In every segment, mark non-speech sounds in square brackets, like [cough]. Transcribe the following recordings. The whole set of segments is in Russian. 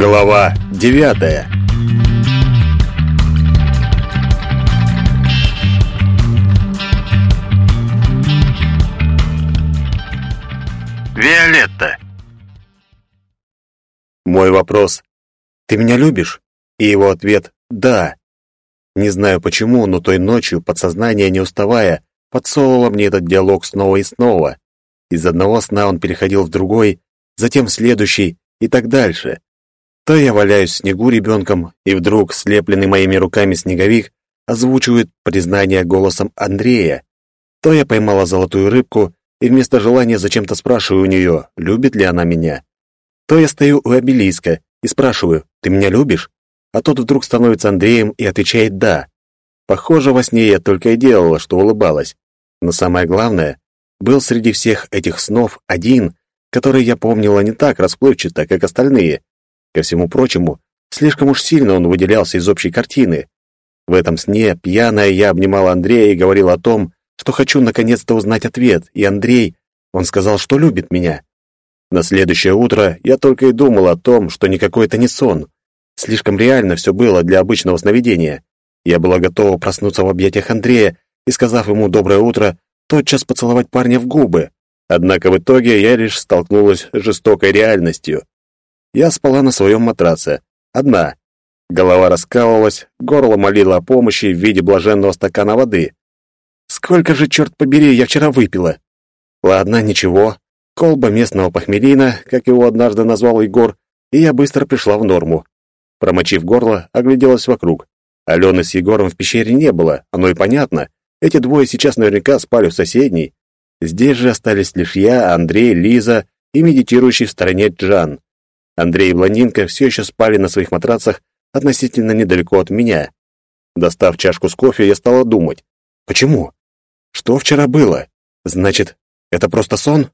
Глава девятая Виолетта Мой вопрос «Ты меня любишь?» и его ответ «Да». Не знаю почему, но той ночью подсознание, не уставая, подсовывало мне этот диалог снова и снова. Из одного сна он переходил в другой, затем в следующий и так дальше. То я валяюсь в снегу ребенком, и вдруг, слепленный моими руками снеговик, озвучивает признание голосом Андрея. То я поймала золотую рыбку и вместо желания зачем-то спрашиваю у нее, любит ли она меня. То я стою у обелиска и спрашиваю, ты меня любишь? А тот вдруг становится Андреем и отвечает «да». Похоже, во сне я только и делала, что улыбалась. Но самое главное, был среди всех этих снов один, который я помнила не так расплывчато, как остальные. Ко всему прочему, слишком уж сильно он выделялся из общей картины. В этом сне пьяная я обнимала Андрея и говорила о том, что хочу наконец-то узнать ответ, и Андрей, он сказал, что любит меня. На следующее утро я только и думала о том, что никакой это не сон. Слишком реально все было для обычного сновидения. Я была готова проснуться в объятиях Андрея и, сказав ему «доброе утро», тотчас поцеловать парня в губы. Однако в итоге я лишь столкнулась с жестокой реальностью. Я спала на своем матраце. Одна. Голова раскалывалась, горло молило о помощи в виде блаженного стакана воды. Сколько же, черт побери, я вчера выпила? Ладно, ничего. Колба местного похмелина, как его однажды назвал Егор, и я быстро пришла в норму. Промочив горло, огляделась вокруг. Алены с Егором в пещере не было, оно и понятно. Эти двое сейчас наверняка спали в соседней. Здесь же остались лишь я, Андрей, Лиза и медитирующий в стороне Джан. Андрей и блондинка все еще спали на своих матрацах относительно недалеко от меня. Достав чашку с кофе, я стала думать. Почему? Что вчера было? Значит, это просто сон?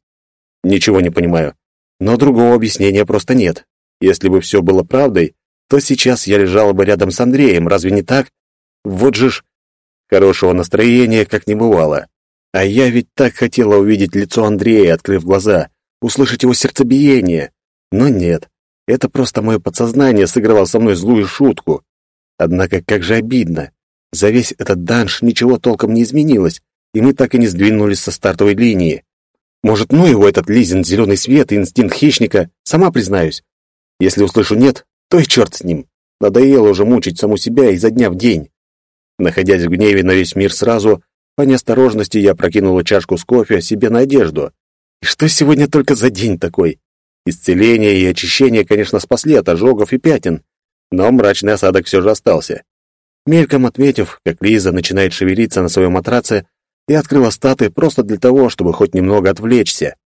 Ничего не понимаю. Но другого объяснения просто нет. Если бы все было правдой, то сейчас я лежала бы рядом с Андреем, разве не так? Вот же ж... Хорошего настроения как не бывало. А я ведь так хотела увидеть лицо Андрея, открыв глаза, услышать его сердцебиение. Но нет. Это просто мое подсознание сыграло со мной злую шутку. Однако как же обидно. За весь этот данж ничего толком не изменилось, и мы так и не сдвинулись со стартовой линии. Может, ну его этот Лизин зеленый свет и инстинкт хищника, сама признаюсь. Если услышу «нет», то и черт с ним. Надоело уже мучить саму себя изо дня в день. Находясь в гневе на весь мир сразу, по неосторожности я прокинула чашку с кофе себе на одежду. И что сегодня только за день такой? Исцеление и очищение, конечно, спасли от ожогов и пятен, но мрачный осадок все же остался. Мельком отметив, как Лиза начинает шевелиться на своем матраце, я открыла статы просто для того, чтобы хоть немного отвлечься.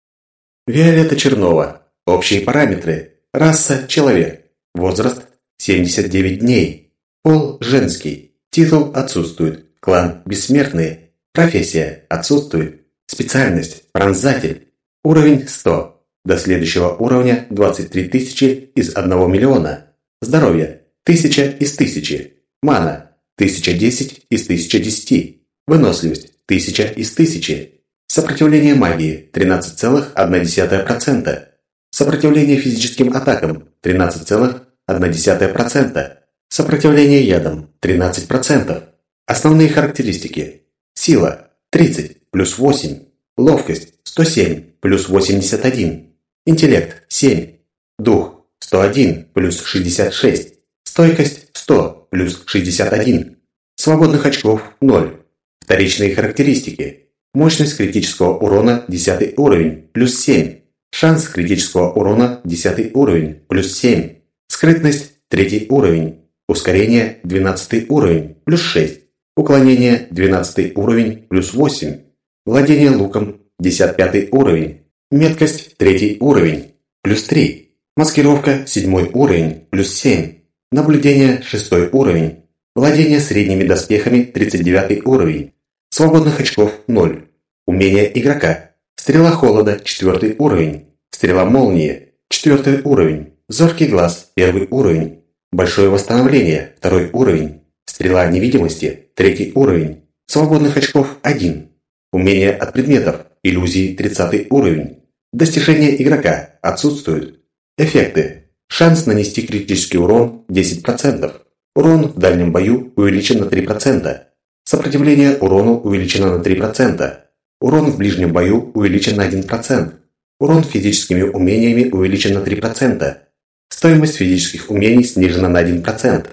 Виолетта Чернова. Общие параметры. Раса – человек. Возраст – 79 дней. Пол – женский. Титул отсутствует. Клан – бессмертные. Профессия – отсутствует. Специальность – пронзатель. Уровень – 100. До следующего уровня 23 тысячи из 1 миллиона. Здоровье – 1000 из 1000. Мана – 1010 из 1010. Выносливость – 1000 из 1000. Сопротивление магии – 13,1%. Сопротивление физическим атакам – 13,1%. Сопротивление ядам – 13%. Основные характеристики. Сила – 30 плюс 8. Ловкость – 107 плюс 81. Интеллект – 7. Дух – 101 плюс 66. Стойкость – 100 плюс 61. Свободных очков – 0. Вторичные характеристики. Мощность критического урона – 10 уровень, плюс 7. Шанс критического урона – 10 уровень, плюс 7. Скрытность – 3 уровень. Ускорение – 12 уровень, плюс 6. Уклонение – 12 уровень, плюс 8. Владение луком – 55 уровень, Меткость – третий уровень, плюс 3. Маскировка – седьмой уровень, плюс 7. Наблюдение – шестой уровень. Владение средними доспехами – 39 уровень. Свободных очков – 0. Умение игрока. Стрела холода – четвертый уровень. Стрела молнии – четвертый уровень. Зоркий глаз – первый уровень. Большое восстановление – второй уровень. Стрела невидимости – третий уровень. Свободных очков – 1. Умение от предметов. Иллюзии – 30 уровень. Достижения игрока отсутствуют. Эффекты. Шанс нанести критический урон 10%. Урон в дальнем бою увеличен на 3%. Сопротивление урону увеличено на 3%. Урон в ближнем бою увеличен на 1%. Урон физическими умениями увеличен на 3%. Стоимость физических умений снижена на 1%.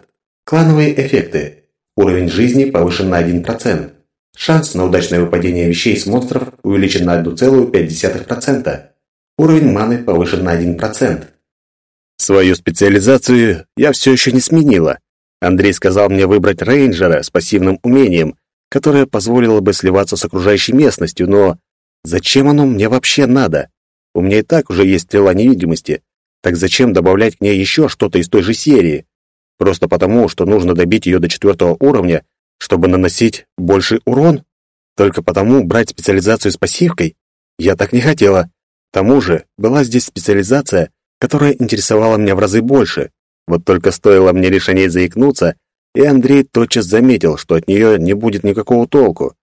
Клановые эффекты. Уровень жизни повышен на 1%. Шанс на удачное выпадение вещей с монстров увеличен на 1,5%. Уровень маны повышен на 1%. Свою специализацию я все еще не сменила. Андрей сказал мне выбрать рейнджера с пассивным умением, которое позволило бы сливаться с окружающей местностью, но зачем оно мне вообще надо? У меня и так уже есть стрела невидимости, так зачем добавлять к ней еще что-то из той же серии? Просто потому, что нужно добить ее до четвертого уровня, чтобы наносить больший урон? Только потому брать специализацию с пассивкой? Я так не хотела. К тому же была здесь специализация, которая интересовала меня в разы больше. Вот только стоило мне лишь о ней заикнуться, и Андрей тотчас заметил, что от нее не будет никакого толку.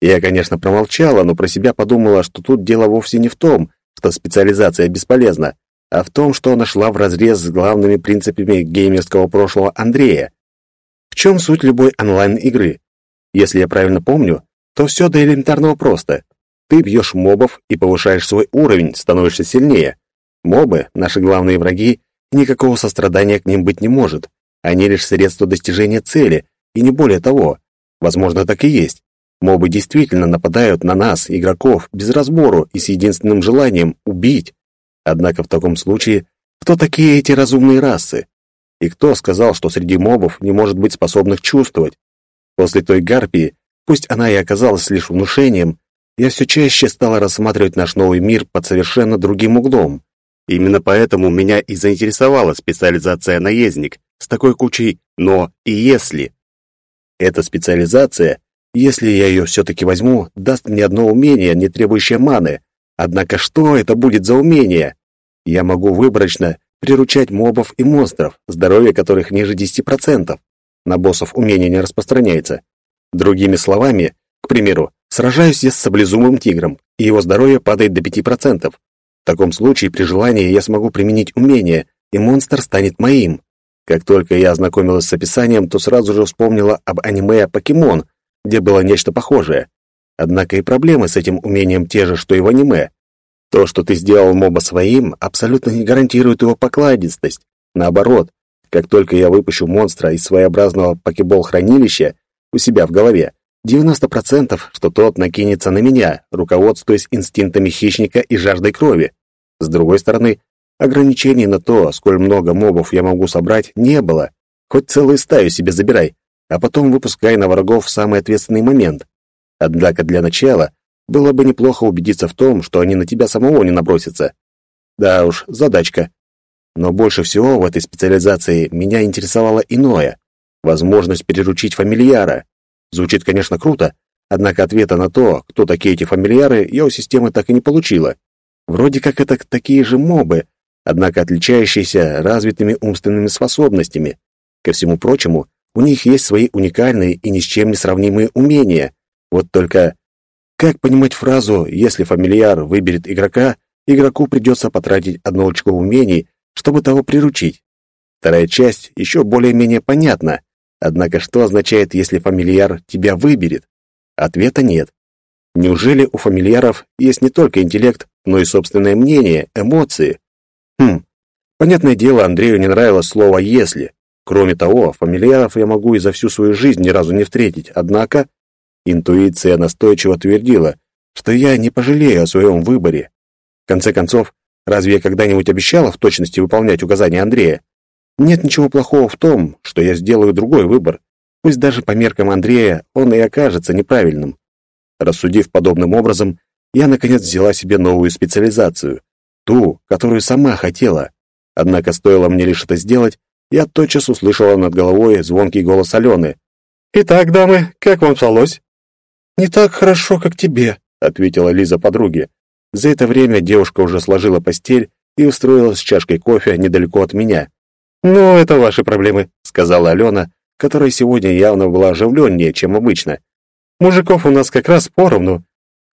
Я, конечно, промолчала, но про себя подумала, что тут дело вовсе не в том, что специализация бесполезна, а в том, что она шла вразрез с главными принципами геймерского прошлого Андрея. Чем суть любой онлайн-игры? Если я правильно помню, то все до элементарного просто. Ты бьешь мобов и повышаешь свой уровень, становишься сильнее. Мобы — наши главные враги, и никакого сострадания к ним быть не может. Они лишь средство достижения цели, и не более того. Возможно, так и есть. Мобы действительно нападают на нас, игроков, без разбору и с единственным желанием — убить. Однако в таком случае, кто такие эти разумные расы? И кто сказал, что среди мобов не может быть способных чувствовать? После той гарпии, пусть она и оказалась лишь внушением, я все чаще стала рассматривать наш новый мир под совершенно другим углом. Именно поэтому меня и заинтересовала специализация наездник с такой кучей «но» и «если». Эта специализация, если я ее все-таки возьму, даст мне одно умение, не требующее маны. Однако что это будет за умение? Я могу выборочно приручать мобов и монстров, здоровье которых ниже 10%. На боссов умение не распространяется. Другими словами, к примеру, сражаюсь я с саблезумым тигром, и его здоровье падает до 5%. В таком случае при желании я смогу применить умение, и монстр станет моим. Как только я ознакомилась с описанием, то сразу же вспомнила об аниме «Покемон», где было нечто похожее. Однако и проблемы с этим умением те же, что и в аниме. То, что ты сделал моба своим, абсолютно не гарантирует его покладистость. Наоборот, как только я выпущу монстра из своеобразного покебол-хранилища у себя в голове, 90% что тот накинется на меня, руководствуясь инстинктами хищника и жаждой крови. С другой стороны, ограничений на то, сколь много мобов я могу собрать, не было. Хоть целую стаю себе забирай, а потом выпускай на врагов в самый ответственный момент. Однако для начала было бы неплохо убедиться в том, что они на тебя самого не набросятся. Да уж, задачка. Но больше всего в этой специализации меня интересовало иное — возможность переручить фамильяра. Звучит, конечно, круто, однако ответа на то, кто такие эти фамильяры, я у системы так и не получила. Вроде как это такие же мобы, однако отличающиеся развитыми умственными способностями. Ко всему прочему, у них есть свои уникальные и ни с чем не сравнимые умения. Вот только как понимать фразу «если фамильяр выберет игрока, игроку придется потратить одно очко умений, чтобы того приручить»? Вторая часть еще более-менее понятна. Однако что означает, если фамильяр тебя выберет? Ответа нет. Неужели у фамильяров есть не только интеллект, но и собственное мнение, эмоции? Хм, понятное дело, Андрею не нравилось слово «если». Кроме того, фамильяров я могу и за всю свою жизнь ни разу не встретить, однако интуиция настойчиво твердила, что я не пожалею о своем выборе. В конце концов, разве я когда-нибудь обещала в точности выполнять указания Андрея? Нет ничего плохого в том, что я сделаю другой выбор, пусть даже по меркам Андрея он и окажется неправильным. Рассудив подобным образом, я, наконец, взяла себе новую специализацию, ту, которую сама хотела. Однако стоило мне лишь это сделать, я тотчас услышала над головой звонкий голос Алены. «Итак, дамы, как вам спалось?» «Не так хорошо, как тебе», — ответила Лиза подруге. За это время девушка уже сложила постель и устроилась с чашкой кофе недалеко от меня. «Ну, это ваши проблемы», — сказала Алена, которая сегодня явно была оживленнее, чем обычно. Мужиков у нас как раз поровну.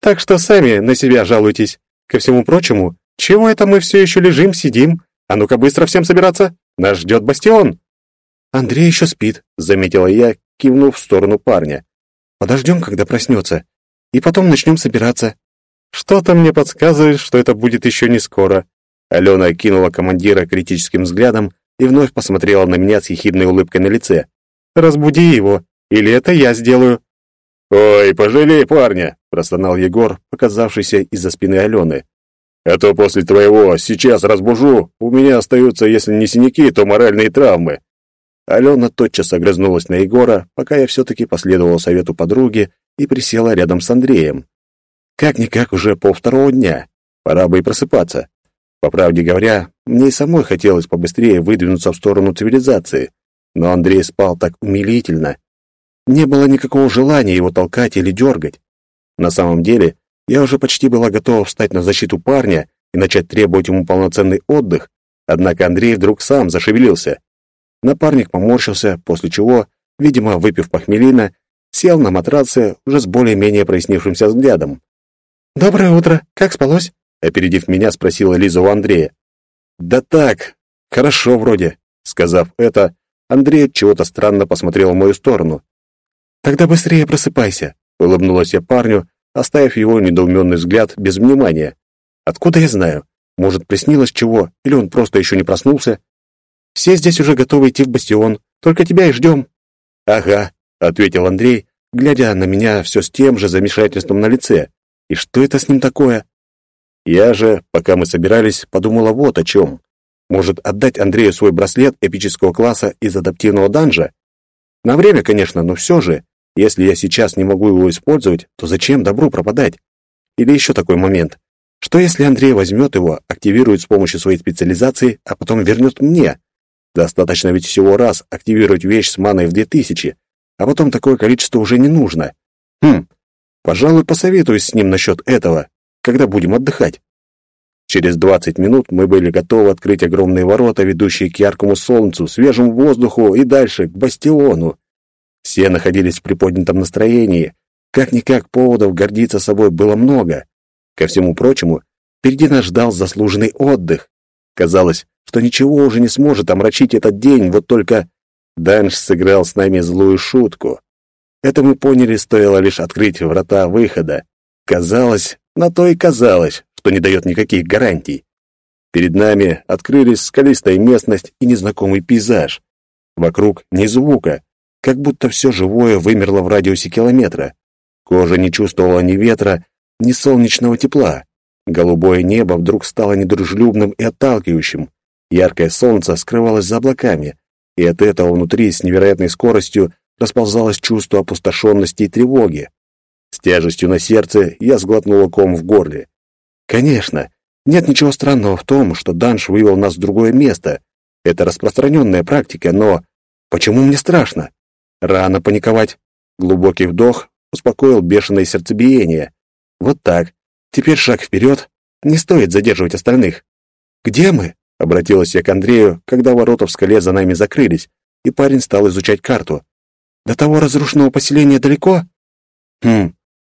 Так что сами на себя жалуйтесь. Ко всему прочему, чего это мы все еще лежим, сидим? А ну-ка быстро всем собираться! Нас ждет бастион!» «Андрей еще спит», — заметила я, кивнув в сторону парня. «Подождем, когда проснется, и потом начнем собираться». «Что-то мне подсказывает, что это будет еще не скоро». Алена кинула командира критическим взглядом и вновь посмотрела на меня с ехидной улыбкой на лице. «Разбуди его, или это я сделаю». «Ой, пожалей парня!» — простонал Егор, показавшийся из-за спины Алены. «А то после твоего «сейчас разбужу» у меня остаются, если не синяки, то моральные травмы. Алена тотчас огрызнулась на Егора, пока я все-таки последовал совету подруги и присела рядом с Андреем. Как-никак уже полвторого дня. Пора бы и просыпаться. По правде говоря, мне и самой хотелось побыстрее выдвинуться в сторону цивилизации, но Андрей спал так умилительно. Не было никакого желания его толкать или дергать. На самом деле, я уже почти была готова встать на защиту парня и начать требовать ему полноценный отдых, однако Андрей вдруг сам зашевелился. Напарник поморщился, после чего, видимо, выпив похмелина, сел на матраце уже с более-менее прояснившимся взглядом. «Доброе утро. Как спалось?» Опередив меня, спросила Лиза у Андрея. «Да так, хорошо вроде». Сказав это, Андрей чего-то странно посмотрел в мою сторону. «Тогда быстрее просыпайся», — улыбнулась я парню, оставив его недоуменный взгляд без внимания. «Откуда я знаю? Может, приснилось чего, или он просто еще не проснулся?» Все здесь уже готовы идти в бастион. Только тебя и ждем». «Ага», — ответил Андрей, глядя на меня все с тем же замешательством на лице. «И что это с ним такое?» Я же, пока мы собирались, подумала вот о чем. Может, отдать Андрею свой браслет эпического класса из адаптивного данжа? На время, конечно, но все же, если я сейчас не могу его использовать, то зачем добру пропадать? Или еще такой момент. Что если Андрей возьмет его, активирует с помощью своей специализации, а потом вернет мне? Достаточно ведь всего раз активировать вещь с маной в 2000, а потом такое количество уже не нужно. Хм, пожалуй, посоветуюсь с ним насчет этого, когда будем отдыхать. Через 20 минут мы были готовы открыть огромные ворота, ведущие к яркому солнцу, свежему воздуху и дальше, к бастиону. Все находились в приподнятом настроении. Как-никак поводов гордиться собой было много. Ко всему прочему, впереди нас ждал заслуженный отдых. Казалось, что ничего уже не сможет омрачить этот день, вот только Данш сыграл с нами злую шутку. Это мы поняли, стоило лишь открыть врата выхода. Казалось, на то и казалось, что не дает никаких гарантий. Перед нами открылись скалистая местность и незнакомый пейзаж. Вокруг ни звука, как будто все живое вымерло в радиусе километра. Кожа не чувствовала ни ветра, ни солнечного тепла. Голубое небо вдруг стало недружелюбным и отталкивающим. Яркое солнце скрывалось за облаками, и от этого внутри с невероятной скоростью расползалось чувство опустошенности и тревоги. С тяжестью на сердце я сглотнула ком в горле. Конечно, нет ничего странного в том, что Данш вывел нас в другое место. Это распространенная практика, но почему мне страшно? Рано паниковать. Глубокий вдох успокоил бешеное сердцебиение. Вот так. Теперь шаг вперед. Не стоит задерживать остальных. «Где мы?» Обратилась я к Андрею, когда ворота в скале за нами закрылись, и парень стал изучать карту. «До того разрушенного поселения далеко?» «Хм,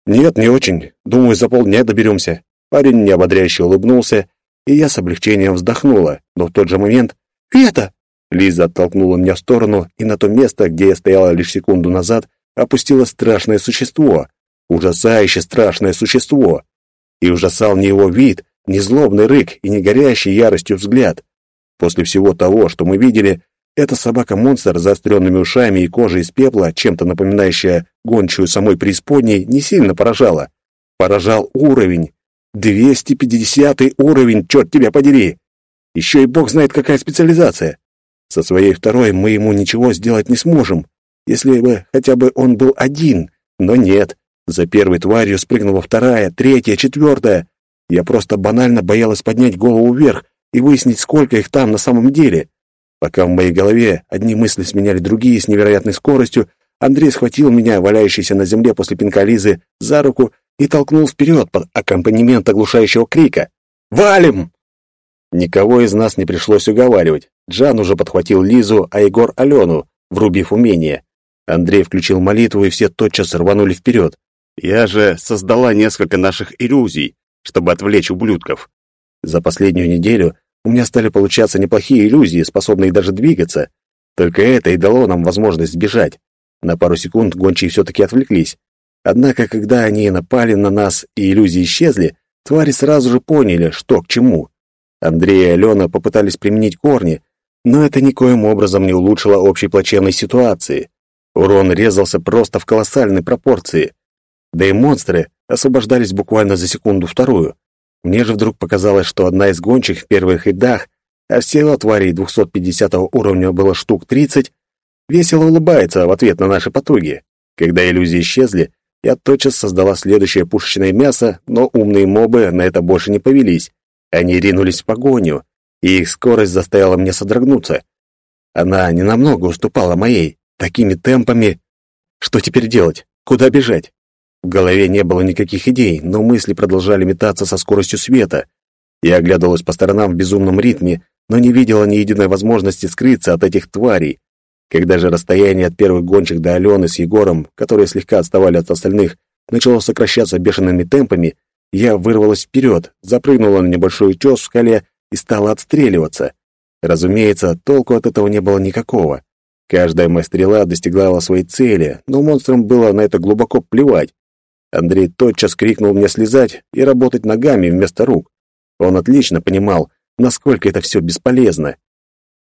нет, не очень. Думаю, за полдня доберемся». Парень неободряюще улыбнулся, и я с облегчением вздохнула, но в тот же момент «Это!» Лиза оттолкнула меня в сторону, и на то место, где я стояла лишь секунду назад, опустилось страшное существо. Ужасающе страшное существо. И ужасал не его вид, не злобный рык и не горящий яростью взгляд. После всего того, что мы видели, эта собака-монстр с заостренными ушами и кожей из пепла, чем-то напоминающая гончую самой преисподней, не сильно поражала. Поражал уровень. 250 уровень, черт тебя подери! Еще и бог знает, какая специализация. Со своей второй мы ему ничего сделать не сможем, если бы хотя бы он был один, но нет. За первой тварью спрыгнула вторая, третья, четвертая. Я просто банально боялась поднять голову вверх и выяснить, сколько их там на самом деле. Пока в моей голове одни мысли сменяли другие с невероятной скоростью, Андрей схватил меня, валяющийся на земле после пинка Лизы, за руку и толкнул вперед под аккомпанемент оглушающего крика. «Валим!» Никого из нас не пришлось уговаривать. Джан уже подхватил Лизу, а Егор — Алену, врубив умение. Андрей включил молитву, и все тотчас рванули вперед. Я же создала несколько наших иллюзий, чтобы отвлечь ублюдков. За последнюю неделю у меня стали получаться неплохие иллюзии, способные даже двигаться. Только это и дало нам возможность сбежать. На пару секунд гончие все-таки отвлеклись. Однако, когда они напали на нас и иллюзии исчезли, твари сразу же поняли, что к чему. Андрей и Алена попытались применить корни, но это никоим образом не улучшило общей плачевной ситуации. Урон резался просто в колоссальной пропорции. Да и монстры освобождались буквально за секунду-вторую. Мне же вдруг показалось, что одна из гончих в первых рядах, а всего тварей 250 уровня было штук 30, весело улыбается в ответ на наши потуги. Когда иллюзии исчезли, я тотчас создала следующее пушечное мясо, но умные мобы на это больше не повелись. Они ринулись в погоню, и их скорость заставила меня содрогнуться. Она ненамного уступала моей. Такими темпами... Что теперь делать? Куда бежать? В голове не было никаких идей, но мысли продолжали метаться со скоростью света. Я оглядывалась по сторонам в безумном ритме, но не видела ни единой возможности скрыться от этих тварей. Когда же расстояние от первых гонщик до Алены с Егором, которые слегка отставали от остальных, начало сокращаться бешеными темпами, я вырвалась вперед, запрыгнула на небольшой утес в скале и стала отстреливаться. Разумеется, толку от этого не было никакого. Каждая моя стрела достигала своей цели, но монстрам было на это глубоко плевать. Андрей тотчас крикнул мне слезать и работать ногами вместо рук. Он отлично понимал, насколько это все бесполезно.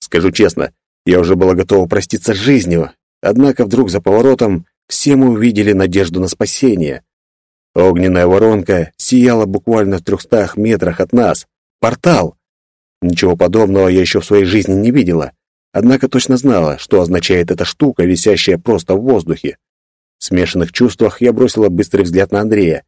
Скажу честно, я уже была готова проститься с жизнью, однако вдруг за поворотом все мы увидели надежду на спасение. Огненная воронка сияла буквально в трехстах метрах от нас. Портал! Ничего подобного я еще в своей жизни не видела, однако точно знала, что означает эта штука, висящая просто в воздухе. В смешанных чувствах я бросила быстрый взгляд на Андрея.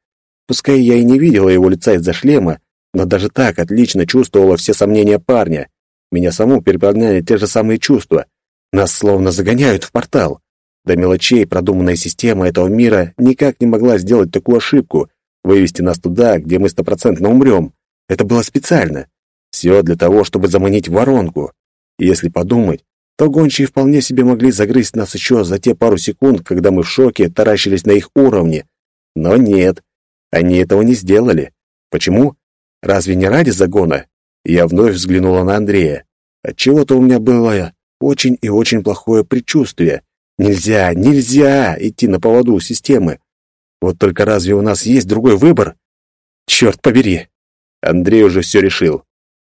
Пускай я и не видела его лица из-за шлема, но даже так отлично чувствовала все сомнения парня. Меня саму переполняли те же самые чувства. Нас словно загоняют в портал. До мелочей продуманная система этого мира никак не могла сделать такую ошибку, вывести нас туда, где мы стопроцентно умрем. Это было специально. Все для того, чтобы заманить в воронку. Если подумать, то гончие вполне себе могли загрызть нас еще за те пару секунд, когда мы в шоке таращились на их уровне. Но нет, они этого не сделали. Почему? Разве не ради загона? Я вновь взглянула на Андрея. Отчего-то у меня было очень и очень плохое предчувствие. Нельзя, нельзя идти на поводу системы. Вот только разве у нас есть другой выбор? Черт побери! Андрей уже все решил.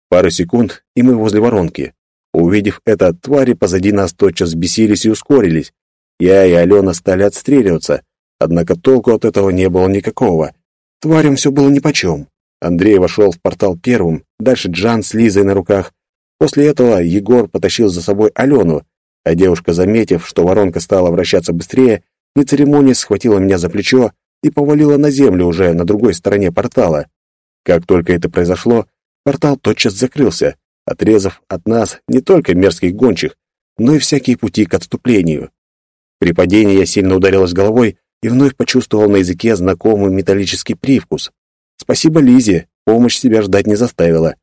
Пару секунд, и мы возле воронки. Увидев это, твари позади нас тотчас бесились и ускорились. Я и Алена стали отстреливаться, однако толку от этого не было никакого. Тварям все было нипочем. Андрей вошел в портал первым, дальше Джан с Лизой на руках. После этого Егор потащил за собой Алену, а девушка, заметив, что воронка стала вращаться быстрее, не церемонясь схватила меня за плечо и повалила на землю уже на другой стороне портала. Как только это произошло, портал тотчас закрылся, отрезав от нас не только мерзких гончих, но и всякие пути к отступлению. При падении я сильно ударилась головой и вновь почувствовал на языке знакомый металлический привкус. Спасибо Лизе, помощь себя ждать не заставила.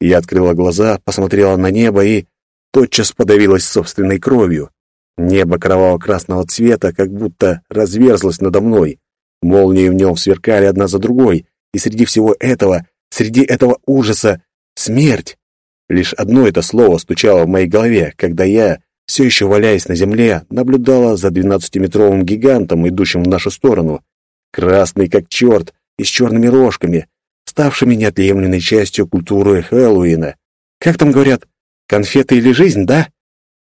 Я открыла глаза, посмотрела на небо и тотчас подавилась собственной кровью. Небо кроваво-красного цвета как будто разверзлось надо мной. Молнии в нем сверкали одна за другой, и среди всего этого, среди этого ужаса, смерть. Лишь одно это слово стучало в моей голове, когда я, все еще валяясь на земле, наблюдала за двенадцатиметровым гигантом, идущим в нашу сторону. Красный как черт и с черными рожками, ставшими неотъемлемой частью культуры Хэллоуина. Как там говорят, конфеты или жизнь, да?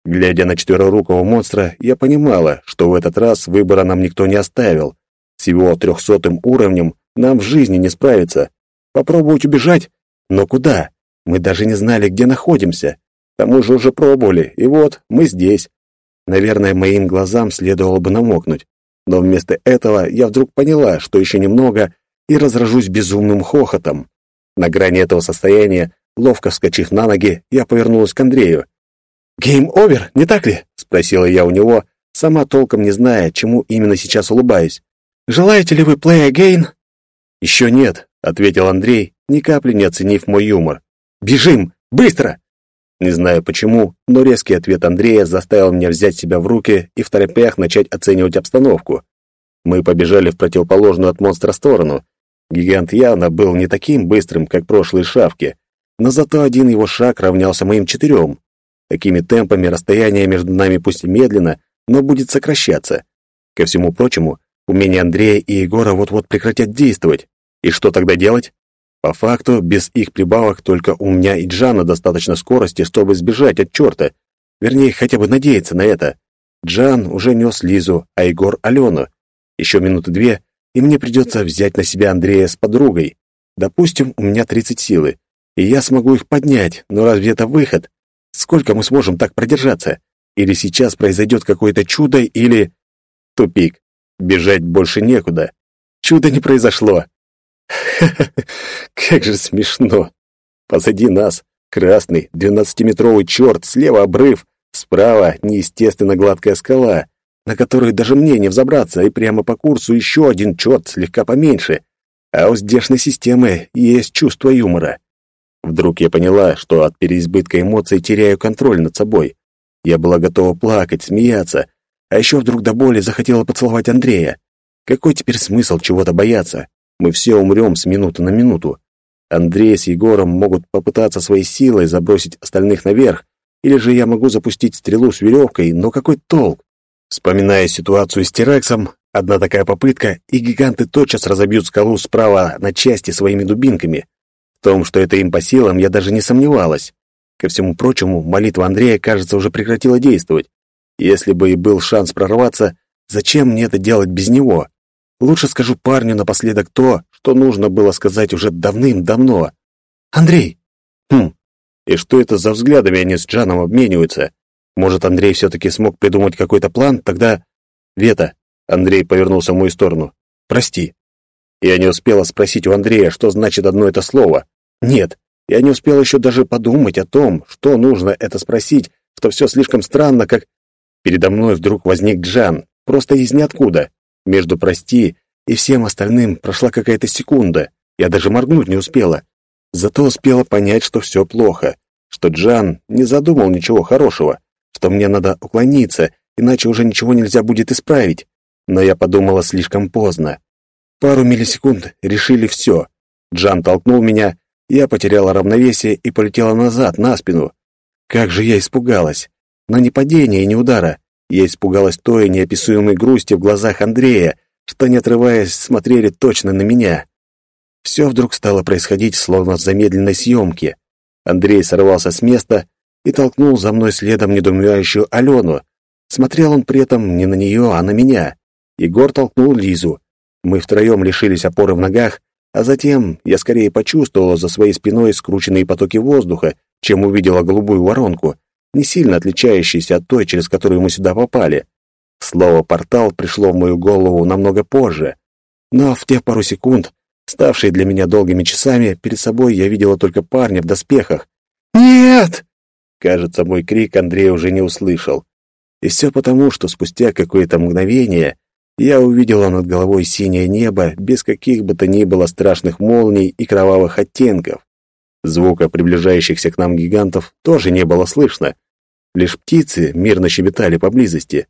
Глядя на четверорукого монстра, я понимала, что в этот раз выбора нам никто не оставил. С его трехсотым уровнем нам в жизни не справиться. Попробовать убежать? Но куда? Мы даже не знали, где находимся. К тому же уже пробовали, и вот мы здесь. Наверное, моим глазам следовало бы намокнуть. Но вместо этого я вдруг поняла, что еще немного, и разражусь безумным хохотом. На грани этого состояния, ловко вскочив на ноги, я повернулась к Андрею. «Game over, не так ли?» — спросила я у него, сама толком не зная, чему именно сейчас улыбаюсь. «Желаете ли вы play again?» «Еще нет», — ответил Андрей, ни капли не оценив мой юмор. Бежим! Быстро!» Не знаю почему, но резкий ответ Андрея заставил меня взять себя в руки и в торопях начать оценивать обстановку. Мы побежали в противоположную от монстра сторону. Гигант явно был не таким быстрым, как прошлые шавки. но зато один его шаг равнялся моим четырем. Такими темпами расстояние между нами пусть и медленно, но будет сокращаться. Ко всему прочему, умения Андрея и Егора вот-вот прекратят действовать. И что тогда делать? По факту, без их прибавок только у меня и Джана достаточно скорости, чтобы сбежать от черта. Вернее, хотя бы надеяться на это. Джан уже нес Лизу, а Егор — Алену. Еще минуты две, и мне придется взять на себя Андрея с подругой. Допустим, у меня 30 силы, и я смогу их поднять, но разве это выход? Сколько мы сможем так продержаться? Или сейчас произойдет какое-то чудо, или... Тупик. Бежать больше некуда. Чудо не произошло. [laughs] Как же смешно. Позади нас красный двенадцатиметровый черт, слева обрыв, справа неестественно гладкая скала, на которую даже мне не взобраться, и прямо по курсу еще один черт слегка поменьше. А у здешней системы есть чувство юмора. Вдруг я поняла, что от переизбытка эмоций теряю контроль над собой. Я была готова плакать, смеяться, а еще вдруг до боли захотела поцеловать Андрея. Какой теперь смысл чего-то бояться? Мы все умрем с минуты на минуту. Андрей с Егором могут попытаться своей силой забросить остальных наверх, или же я могу запустить стрелу с веревкой, но какой толк? Вспоминая ситуацию с Терексом, одна такая попытка, и гиганты тотчас разобьют скалу справа на части своими дубинками том, что это им по силам, я даже не сомневалась. Ко всему прочему, молитва Андрея, кажется, уже прекратила действовать. Если бы и был шанс прорваться, зачем мне это делать без него? Лучше скажу парню напоследок то, что нужно было сказать уже давным-давно. «Андрей!» «Хм, и что это за взглядами они с Джаном обмениваются? Может, Андрей все-таки смог придумать какой-то план? Тогда... Вета!» Андрей повернулся в мою сторону. «Прости». Я не успела спросить у Андрея, что значит одно это слово. Нет, я не успел еще даже подумать о том, что нужно это спросить, что все слишком странно, как... Передо мной вдруг возник Джан, просто из ниоткуда. Между «прости» и всем остальным прошла какая-то секунда. Я даже моргнуть не успела. Зато успела понять, что все плохо, что Джан не задумал ничего хорошего, что мне надо уклониться, иначе уже ничего нельзя будет исправить. Но я подумала слишком поздно. Пару миллисекунд решили все. Джан толкнул меня, я потеряла равновесие и полетела назад, на спину. Как же я испугалась! Но не падения и не удара. Я испугалась той неописуемой грусти в глазах Андрея, что, не отрываясь, смотрели точно на меня. Все вдруг стало происходить, словно в замедленной съемке. Андрей сорвался с места и толкнул за мной следом недоумевающую Алену. Смотрел он при этом не на нее, а на меня. Егор толкнул Лизу. Мы втроем лишились опоры в ногах а затем я скорее почувствовала за своей спиной скрученные потоки воздуха, чем увидела голубую воронку, не сильно отличающуюся от той, через которую мы сюда попали. Слово «портал» пришло в мою голову намного позже. Но в те пару секунд, ставшие для меня долгими часами, перед собой я видела только парня в доспехах. «Нет!» Кажется, мой крик Андрей уже не услышал. И все потому, что спустя какое-то мгновение я увидела над головой синее небо без каких бы то ни было страшных молний и кровавых оттенков. Звука приближающихся к нам гигантов тоже не было слышно. Лишь птицы мирно щебетали поблизости.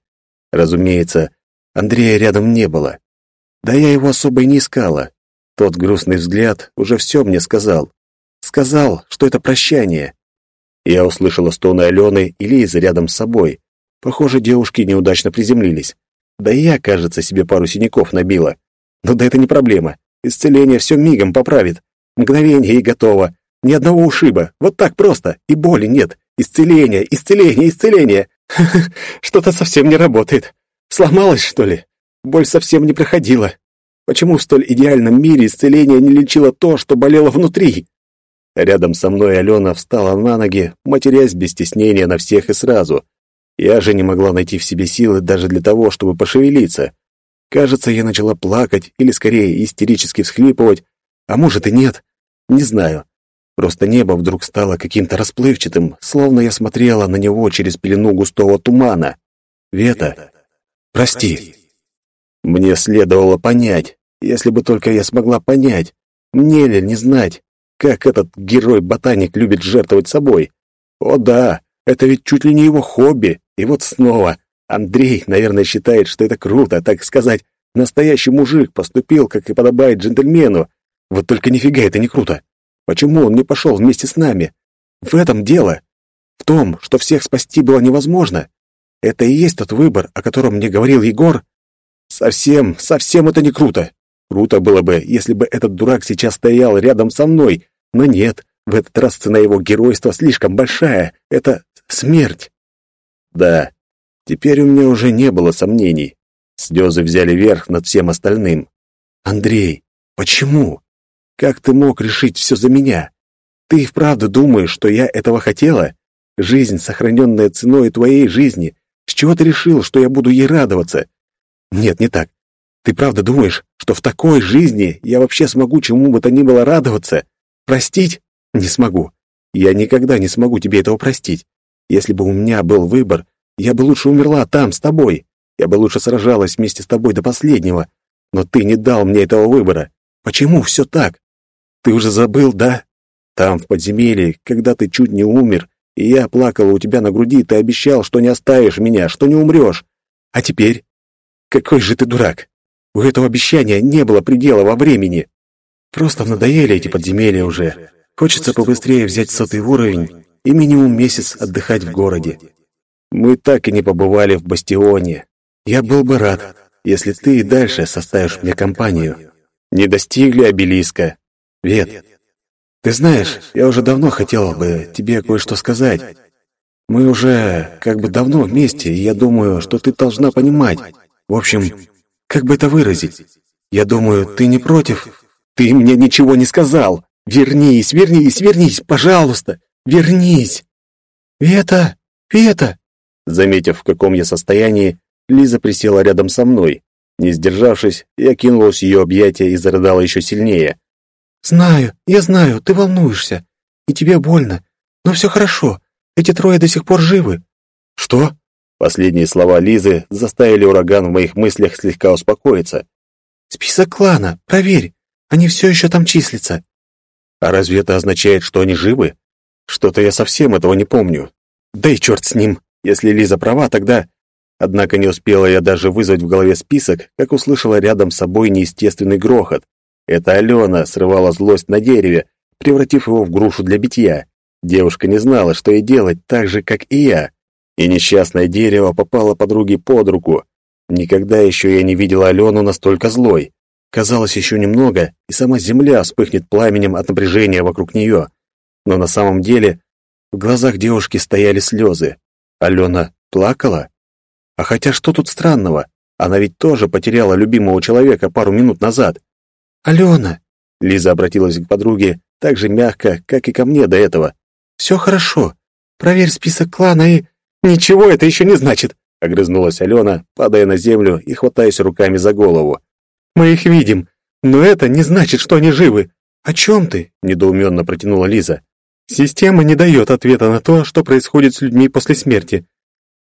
Разумеется, Андрея рядом не было. Да я его особо и не искала. Тот грустный взгляд уже все мне сказал. Сказал, что это прощание. Я услышала стоны Алены и Лизы рядом с собой. Похоже, девушки неудачно приземлились. Да и я, кажется, себе пару синяков набила. Но да это не проблема. Исцеление все мигом поправит. Мгновение и готово. Ни одного ушиба. Вот так просто. И боли нет. Исцеление, исцеление, исцеление. [laughs] Что-то совсем не работает. Сломалось, что ли? Боль совсем не проходила. Почему в столь идеальном мире исцеление не лечило то, что болело внутри? Рядом со мной Алена встала на ноги, матерясь без стеснения на всех и сразу. Я же не могла найти в себе силы даже для того, чтобы пошевелиться. Кажется, я начала плакать или, скорее, истерически всхлипывать, а может и нет, не знаю. Просто небо вдруг стало каким-то расплывчатым, словно я смотрела на него через пелену густого тумана. «Вета, прости». Мне следовало понять, если бы только я смогла понять, мне ли не знать, как этот герой-ботаник любит жертвовать собой. О да, это ведь чуть ли не его хобби. И вот снова. Андрей, наверное, считает, что это круто, так сказать. Настоящий мужик поступил, как и подобает джентльмену. Вот только нифига это не круто. Почему он не пошел вместе с нами? В этом дело. В том, что всех спасти было невозможно. Это и есть тот выбор, о котором мне говорил Егор. Совсем, совсем это не круто. Круто было бы, если бы этот дурак сейчас стоял рядом со мной, но нет, в этот раз цена его геройства слишком большая. Это смерть. Да, теперь у меня уже не было сомнений. Слезы взяли верх над всем остальным. Андрей, почему? Как ты мог решить все за меня? Ты и вправду думаешь, что я этого хотела? Жизнь, сохраненная ценой твоей жизни. С чего ты решил, что я буду ей радоваться? Нет, не так. Ты правда думаешь, что в такой жизни я вообще смогу чему бы то ни было радоваться? Простить? Не смогу. Я никогда не смогу тебе этого простить. Если бы у меня был выбор, я бы лучше умерла там, с тобой. Я бы лучше сражалась вместе с тобой до последнего. Но ты не дал мне этого выбора. Почему все так? Ты уже забыл, да? Там, в подземелье, когда ты чуть не умер, и я плакала у тебя на груди, ты обещал, что не оставишь меня, что не умрешь. А теперь? Какой же ты дурак! У этого обещания не было предела во времени. Просто надоели эти подземелья уже. Хочется побыстрее взять сотый уровень и минимум месяц отдыхать в городе. Мы так и не побывали в Бастионе. Я был бы рад, если ты и дальше составишь мне компанию. Не достигли обелиска. Вет, ты знаешь, я уже давно хотел бы тебе кое-что сказать. Мы уже как бы давно вместе, и я думаю, что ты должна понимать. В общем, как бы это выразить? Я думаю, ты не против? Ты мне ничего не сказал. Вернись, вернись, вернись, пожалуйста, вернись. Вета, Вета. Заметив, в каком я состоянии, Лиза присела рядом со мной. Не сдержавшись, я кинулась в ее объятия и зарыдала еще сильнее. «Знаю, я знаю, ты волнуешься, и тебе больно, но все хорошо, эти трое до сих пор живы». «Что?» Последние слова Лизы заставили ураган в моих мыслях слегка успокоиться. «Список клана, проверь, они все еще там числятся. А разве это означает, что они живы? Что-то я совсем этого не помню. Да и черт с ним. Если Лиза права, тогда... Однако не успела я даже вызвать в голове список, как услышала рядом с собой неестественный грохот. Это Алена срывала злость на дереве, превратив его в грушу для битья. Девушка не знала, что ей делать, так же, как и я. И несчастное дерево попало подруге под руку. Никогда еще я не видела Алену настолько злой. Казалось, еще немного, и сама земля вспыхнет пламенем от напряжения вокруг нее. Но на самом деле в глазах девушки стояли слезы. Алена плакала? А хотя что тут странного? Она ведь тоже потеряла любимого человека пару минут назад. «Алена!» — Лиза обратилась к подруге так же мягко, как и ко мне до этого. «Все хорошо. Проверь список клана и...» «Ничего это еще не значит!» — огрызнулась Алена, падая на землю и хватаясь руками за голову. Мы их видим, но это не значит, что они живы. О чем ты? недоуменно протянула Лиза. Система не дает ответа на то, что происходит с людьми после смерти.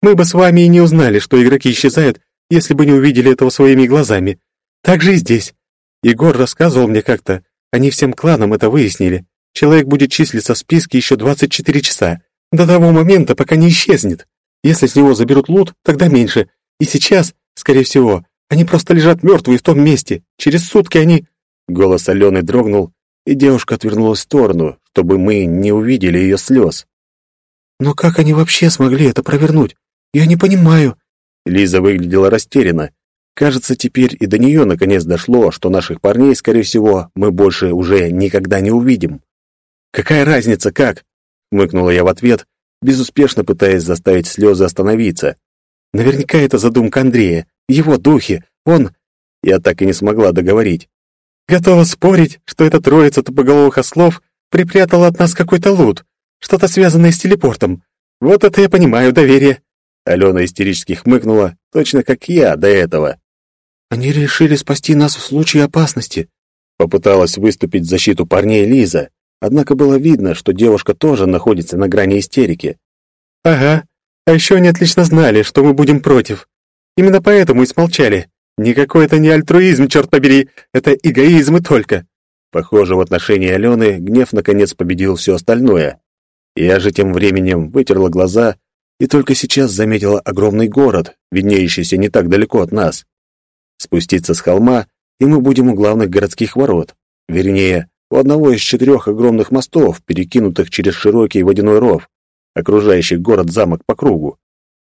Мы бы с вами и не узнали, что игроки исчезают, если бы не увидели этого своими глазами. Так же и здесь. Егор рассказывал мне как-то, они всем кланам это выяснили. Человек будет числиться в списке еще 24 часа, до того момента, пока не исчезнет. Если с него заберут лут, тогда меньше. И сейчас, скорее всего, они просто лежат мертвые в том месте. Через сутки они...» Голос Алены дрогнул, и девушка отвернулась в сторону, чтобы мы не увидели ее слез. «Но как они вообще смогли это провернуть? Я не понимаю». Лиза выглядела растерянно. Кажется, теперь и до нее наконец дошло, что наших парней, скорее всего, мы больше уже никогда не увидим. «Какая разница, как?» — мыкнула я в ответ, безуспешно пытаясь заставить слезы остановиться. Наверняка это задумка Андрея его духи, он...» Я так и не смогла договорить. «Готова спорить, что эта троица тупоголовых ослов припрятала от нас какой-то лут, что-то связанное с телепортом. Вот это я понимаю доверие». Алена истерически хмыкнула, точно как я до этого. «Они решили спасти нас в случае опасности», Попыталась выступить в защиту парней Лиза, однако было видно, что девушка тоже находится на грани истерики. «Ага, а еще они отлично знали, что мы будем против. Именно поэтому и смолчали. Никакой это не альтруизм, черт побери, это эгоизм и только. Похоже, в отношении Алены гнев наконец победил все остальное. Я же тем временем вытерла глаза и только сейчас заметила огромный город, виднеющийся не так далеко от нас. Спуститься с холма, и мы будем у главных городских ворот. Вернее, у одного из четырех огромных мостов, перекинутых через широкий водяной ров, окружающий город-замок по кругу.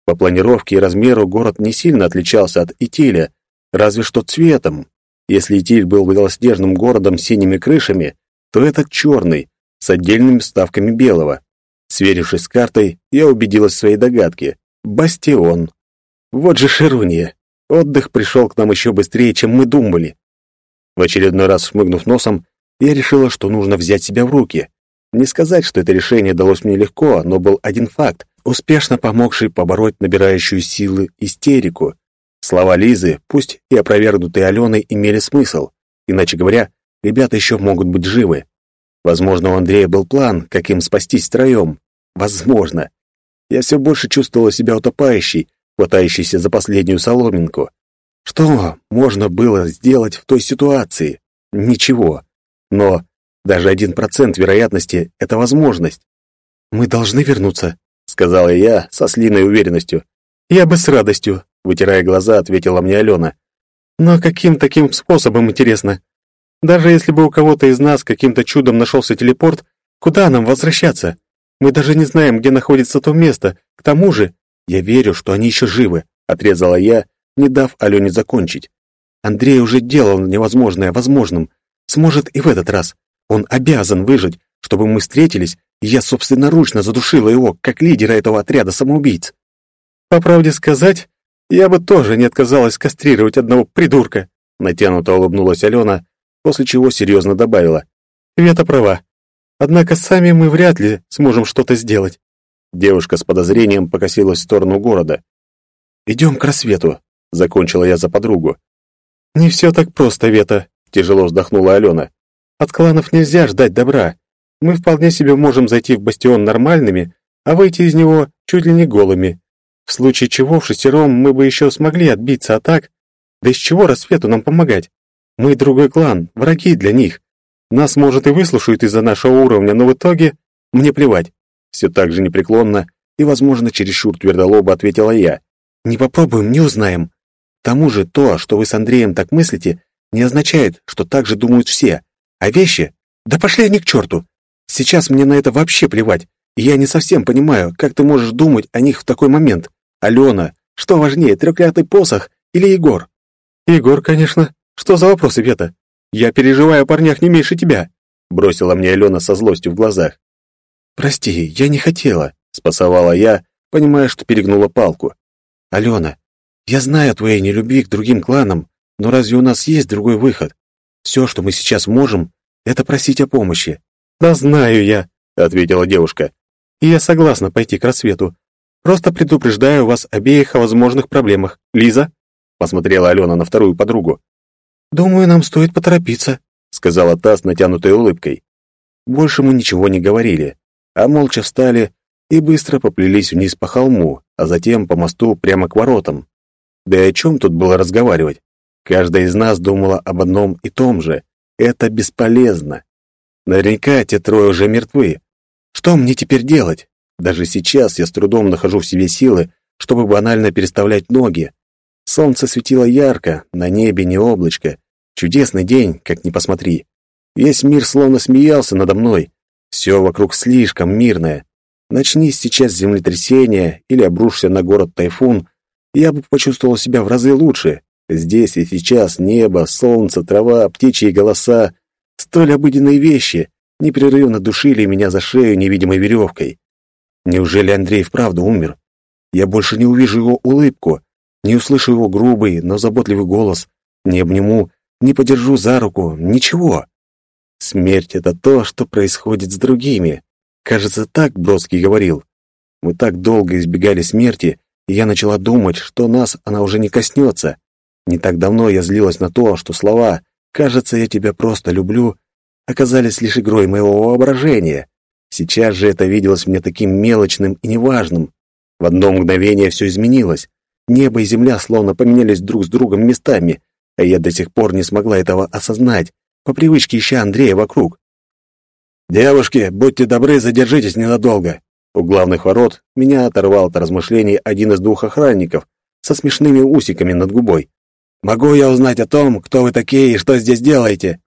По планировке и размеру город не сильно отличался от Итиля, разве что цветом. Если Итиль был белоснежным городом с синими крышами, то этот черный, с отдельными ставками белого. Сверившись с картой, я убедилась в своей догадке. Бастион. Вот же шируния. Отдых пришел к нам еще быстрее, чем мы думали. В очередной раз шмыгнув носом, я решила, что нужно взять себя в руки. Не сказать, что это решение далось мне легко, но был один факт, успешно помогший побороть набирающую силы истерику. Слова Лизы, пусть и опровергнутые Аленой, имели смысл. Иначе говоря, ребята еще могут быть живы. Возможно, у Андрея был план, как им спастись втроем. Возможно. Я все больше чувствовала себя утопающей, хватающейся за последнюю соломинку. Что можно было сделать в той ситуации? Ничего. Но даже один процент вероятности — это возможность. «Мы должны вернуться», — сказала я со слиной уверенностью. «Я бы с радостью», — вытирая глаза, ответила мне Алена. «Но каким таким способом, интересно? Даже если бы у кого-то из нас каким-то чудом нашелся телепорт, куда нам возвращаться? Мы даже не знаем, где находится то место. К тому же, я верю, что они еще живы», — отрезала я, не дав Алене закончить. «Андрей уже делал невозможное возможным. Сможет и в этот раз. Он обязан выжить, чтобы мы встретились, и я собственноручно задушила его, как лидера этого отряда самоубийц. По правде сказать, я бы тоже не отказалась кастрировать одного придурка, натянуто улыбнулась Алена, после чего серьезно добавила. Вета права. Однако сами мы вряд ли сможем что-то сделать. Девушка с подозрением покосилась в сторону города. «Идем к рассвету», — закончила я за подругу. «Не все так просто, Вета», — тяжело вздохнула Алена. От кланов нельзя ждать добра. Мы вполне себе можем зайти в бастион нормальными, а выйти из него чуть ли не голыми. В случае чего в шестером мы бы еще смогли отбиться а так. Да из чего рассвету нам помогать? Мы другой клан, враги для них. Нас, может, и выслушают из-за нашего уровня, но в итоге мне плевать. Все так же непреклонно и, возможно, чересчур твердолобо ответила я. Не попробуем, не узнаем. К тому же то, что вы с Андреем так мыслите, не означает, что так же думают все. А вещи? Да пошли они к черту. Сейчас мне на это вообще плевать. И я не совсем понимаю, как ты можешь думать о них в такой момент. Алена, что важнее, треклятый посох или Егор? Егор, конечно. Что за вопросы, Вета? Я переживаю о парнях не меньше тебя. Бросила мне Алена со злостью в глазах. Прости, я не хотела, спасовала я, понимая, что перегнула палку. Алена, я знаю о твоей нелюбви к другим кланам, но разве у нас есть другой выход? Все, что мы сейчас можем, это просить о помощи. Да знаю я, ответила девушка. И я согласна пойти к рассвету. Просто предупреждаю вас обеих о возможных проблемах. Лиза, посмотрела Алена на вторую подругу. Думаю, нам стоит поторопиться, сказала та с натянутой улыбкой. Больше мы ничего не говорили, а молча встали и быстро поплелись вниз по холму, а затем по мосту прямо к воротам. Да и о чем тут было разговаривать? Каждая из нас думала об одном и том же. Это бесполезно. Наверняка те трое уже мертвы. Что мне теперь делать? Даже сейчас я с трудом нахожу в себе силы, чтобы банально переставлять ноги. Солнце светило ярко, на небе не облачко. Чудесный день, как ни посмотри. Весь мир словно смеялся надо мной. Все вокруг слишком мирное. Начнись сейчас землетрясение или обрушься на город тайфун, я бы почувствовал себя в разы лучше. Здесь и сейчас небо, солнце, трава, птичьи голоса, столь обыденные вещи, непрерывно душили меня за шею невидимой веревкой. Неужели Андрей вправду умер? Я больше не увижу его улыбку, не услышу его грубый, но заботливый голос, не обниму, не подержу за руку, ничего. Смерть — это то, что происходит с другими. Кажется, так Бродский говорил. Мы так долго избегали смерти, и я начала думать, что нас она уже не коснется. Не так давно я злилась на то, что слова «кажется, я тебя просто люблю» оказались лишь игрой моего воображения. Сейчас же это виделось мне таким мелочным и неважным. В одно мгновение все изменилось. Небо и земля словно поменялись друг с другом местами, а я до сих пор не смогла этого осознать, по привычке ища Андрея вокруг. «Девушки, будьте добры, задержитесь ненадолго». У главных ворот меня оторвал от размышлений один из двух охранников со смешными усиками над губой. Могу я узнать о том, кто вы такие и что здесь делаете?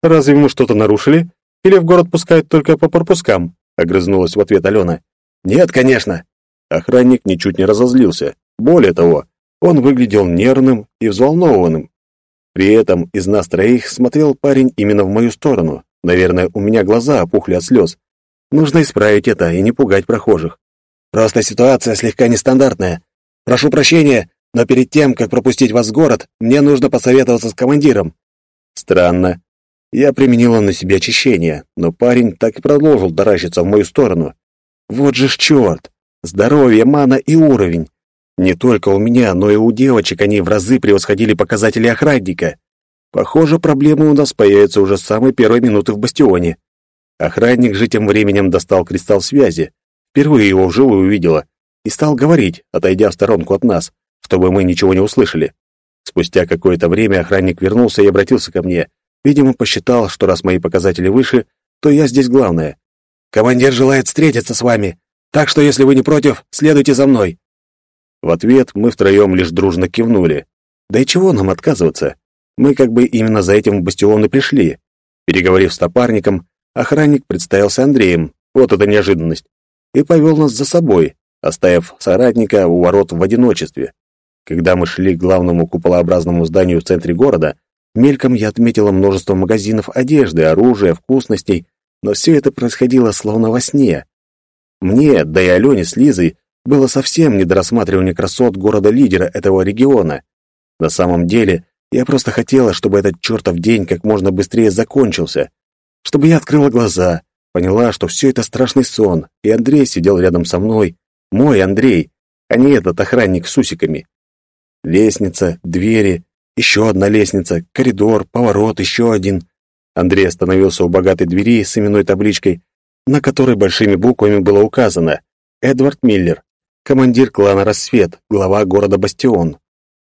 Разве мы что-то нарушили? Или в город пускают только по пропускам?» — огрызнулась в ответ Алена. «Нет, конечно». Охранник ничуть не разозлился. Более того, он выглядел нервным и взволнованным. При этом из нас троих смотрел парень именно в мою сторону. Наверное, у меня глаза опухли от слез. Нужно исправить это и не пугать прохожих. Просто ситуация слегка нестандартная. Прошу прощения, но перед тем, как пропустить вас в город, мне нужно посоветоваться с командиром. Странно. Я применила на себе очищение, но парень так и продолжил таращиться в мою сторону. Вот же ж черт! Здоровье, мана и уровень. Не только у меня, но и у девочек они в разы превосходили показатели охранника. Похоже, проблемы у нас появятся уже с самой первой минуты в бастионе. Охранник же тем временем достал кристалл связи. Впервые его вживую увидела. И стал говорить, отойдя в сторонку от нас, чтобы мы ничего не услышали. Спустя какое-то время охранник вернулся и обратился ко мне. Видимо, посчитал, что раз мои показатели выше, то я здесь главное. «Командир желает встретиться с вами, так что, если вы не против, следуйте за мной». В ответ мы втроем лишь дружно кивнули. Да и чего нам отказываться? Мы как бы именно за этим в бастион и пришли. Переговорив с напарником, охранник представился Андреем, вот это неожиданность, и повел нас за собой, оставив соратника у ворот в одиночестве. Когда мы шли к главному куполообразному зданию в центре города, мельком я отметила множество магазинов одежды, оружия, вкусностей, но все это происходило словно во сне. Мне, да и Алене с Лизой, было совсем не до рассматривания красот города-лидера этого региона. На самом деле, я просто хотела, чтобы этот чертов день как можно быстрее закончился. Чтобы я открыла глаза, поняла, что все это страшный сон, и Андрей сидел рядом со мной. Мой Андрей, а не этот охранник с усиками. Лестница, двери, еще одна лестница, коридор, поворот, еще один. Андрей остановился у богатой двери с именной табличкой, на которой большими буквами было указано «Эдвард Миллер, командир клана «Рассвет», глава города Бастион».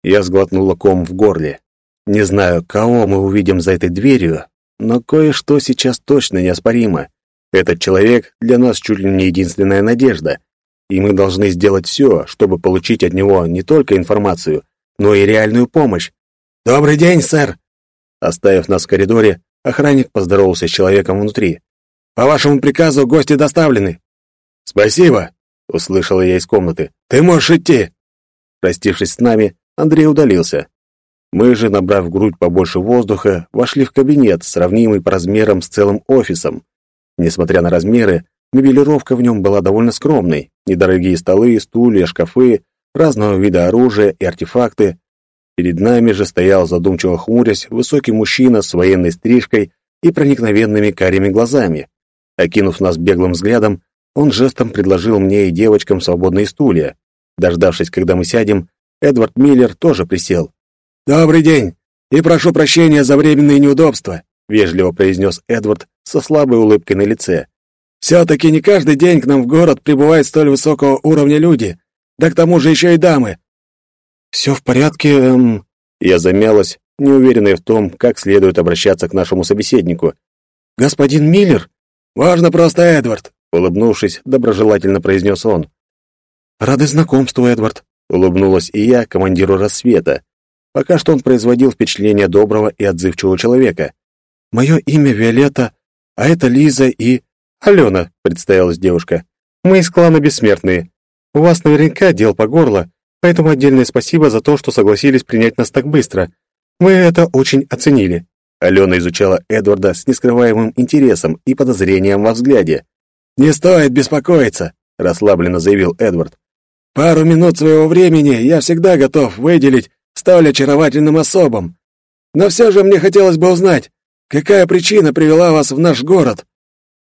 Я сглотнула ком в горле. Не знаю, кого мы увидим за этой дверью, но кое-что сейчас точно неоспоримо. Этот человек для нас чуть ли не единственная надежда, и мы должны сделать все, чтобы получить от него не только информацию, но и реальную помощь. «Добрый день, сэр!» Оставив нас в коридоре, охранник поздоровался с человеком внутри. «По вашему приказу гости доставлены». «Спасибо!» — услышала я из комнаты. «Ты можешь идти!» Простившись с нами, Андрей удалился. Мы же, набрав в грудь побольше воздуха, вошли в кабинет, сравнимый по размерам с целым офисом. Несмотря на размеры, мебелировка в нем была довольно скромной. Недорогие столы, стулья, шкафы, разного вида оружия и артефакты. Перед нами же стоял, задумчиво хмурясь, высокий мужчина с военной стрижкой и проникновенными карими глазами. Окинув нас беглым взглядом, он жестом предложил мне и девочкам свободные стулья. Дождавшись, когда мы сядем, Эдвард Миллер тоже присел. «Добрый день, и прошу прощения за временные неудобства», вежливо произнес Эдвард со слабой улыбкой на лице. «Все-таки не каждый день к нам в город прибывают столь высокого уровня люди, да к тому же еще и дамы». «Все в порядке, эм...» Я замялась, неуверенная в том, как следует обращаться к нашему собеседнику. «Господин Миллер?» «Важно просто Эдвард», — улыбнувшись, доброжелательно произнес он. «Рады знакомству, Эдвард», Улыбнулась и я командиру рассвета. Пока что он производил впечатление доброго и отзывчивого человека. «Мое имя Виолетта, а это Лиза и...» «Алена», — представилась девушка. «Мы из клана Бессмертные. У вас наверняка дел по горло, поэтому отдельное спасибо за то, что согласились принять нас так быстро. Мы это очень оценили». Алена изучала Эдварда с нескрываемым интересом и подозрением во взгляде. «Не стоит беспокоиться», — расслабленно заявил Эдвард. Пару минут своего времени я всегда готов выделить столь очаровательным особам. Но все же мне хотелось бы узнать, какая причина привела вас в наш город?»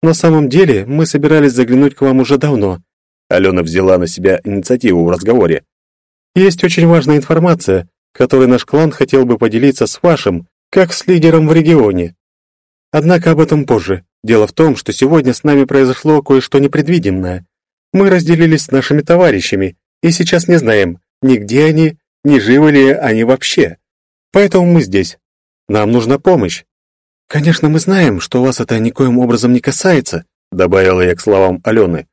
«На самом деле мы собирались заглянуть к вам уже давно». Алена взяла на себя инициативу в разговоре. «Есть очень важная информация, которой наш клан хотел бы поделиться с вашим, как с лидером в регионе. Однако об этом позже. Дело в том, что сегодня с нами произошло кое-что непредвиденное. Мы разделились с нашими товарищами и сейчас не знаем, ни где они, ни живы ли они вообще. Поэтому мы здесь. Нам нужна помощь. Конечно, мы знаем, что вас это никоим образом не касается, добавила я к словам Алены.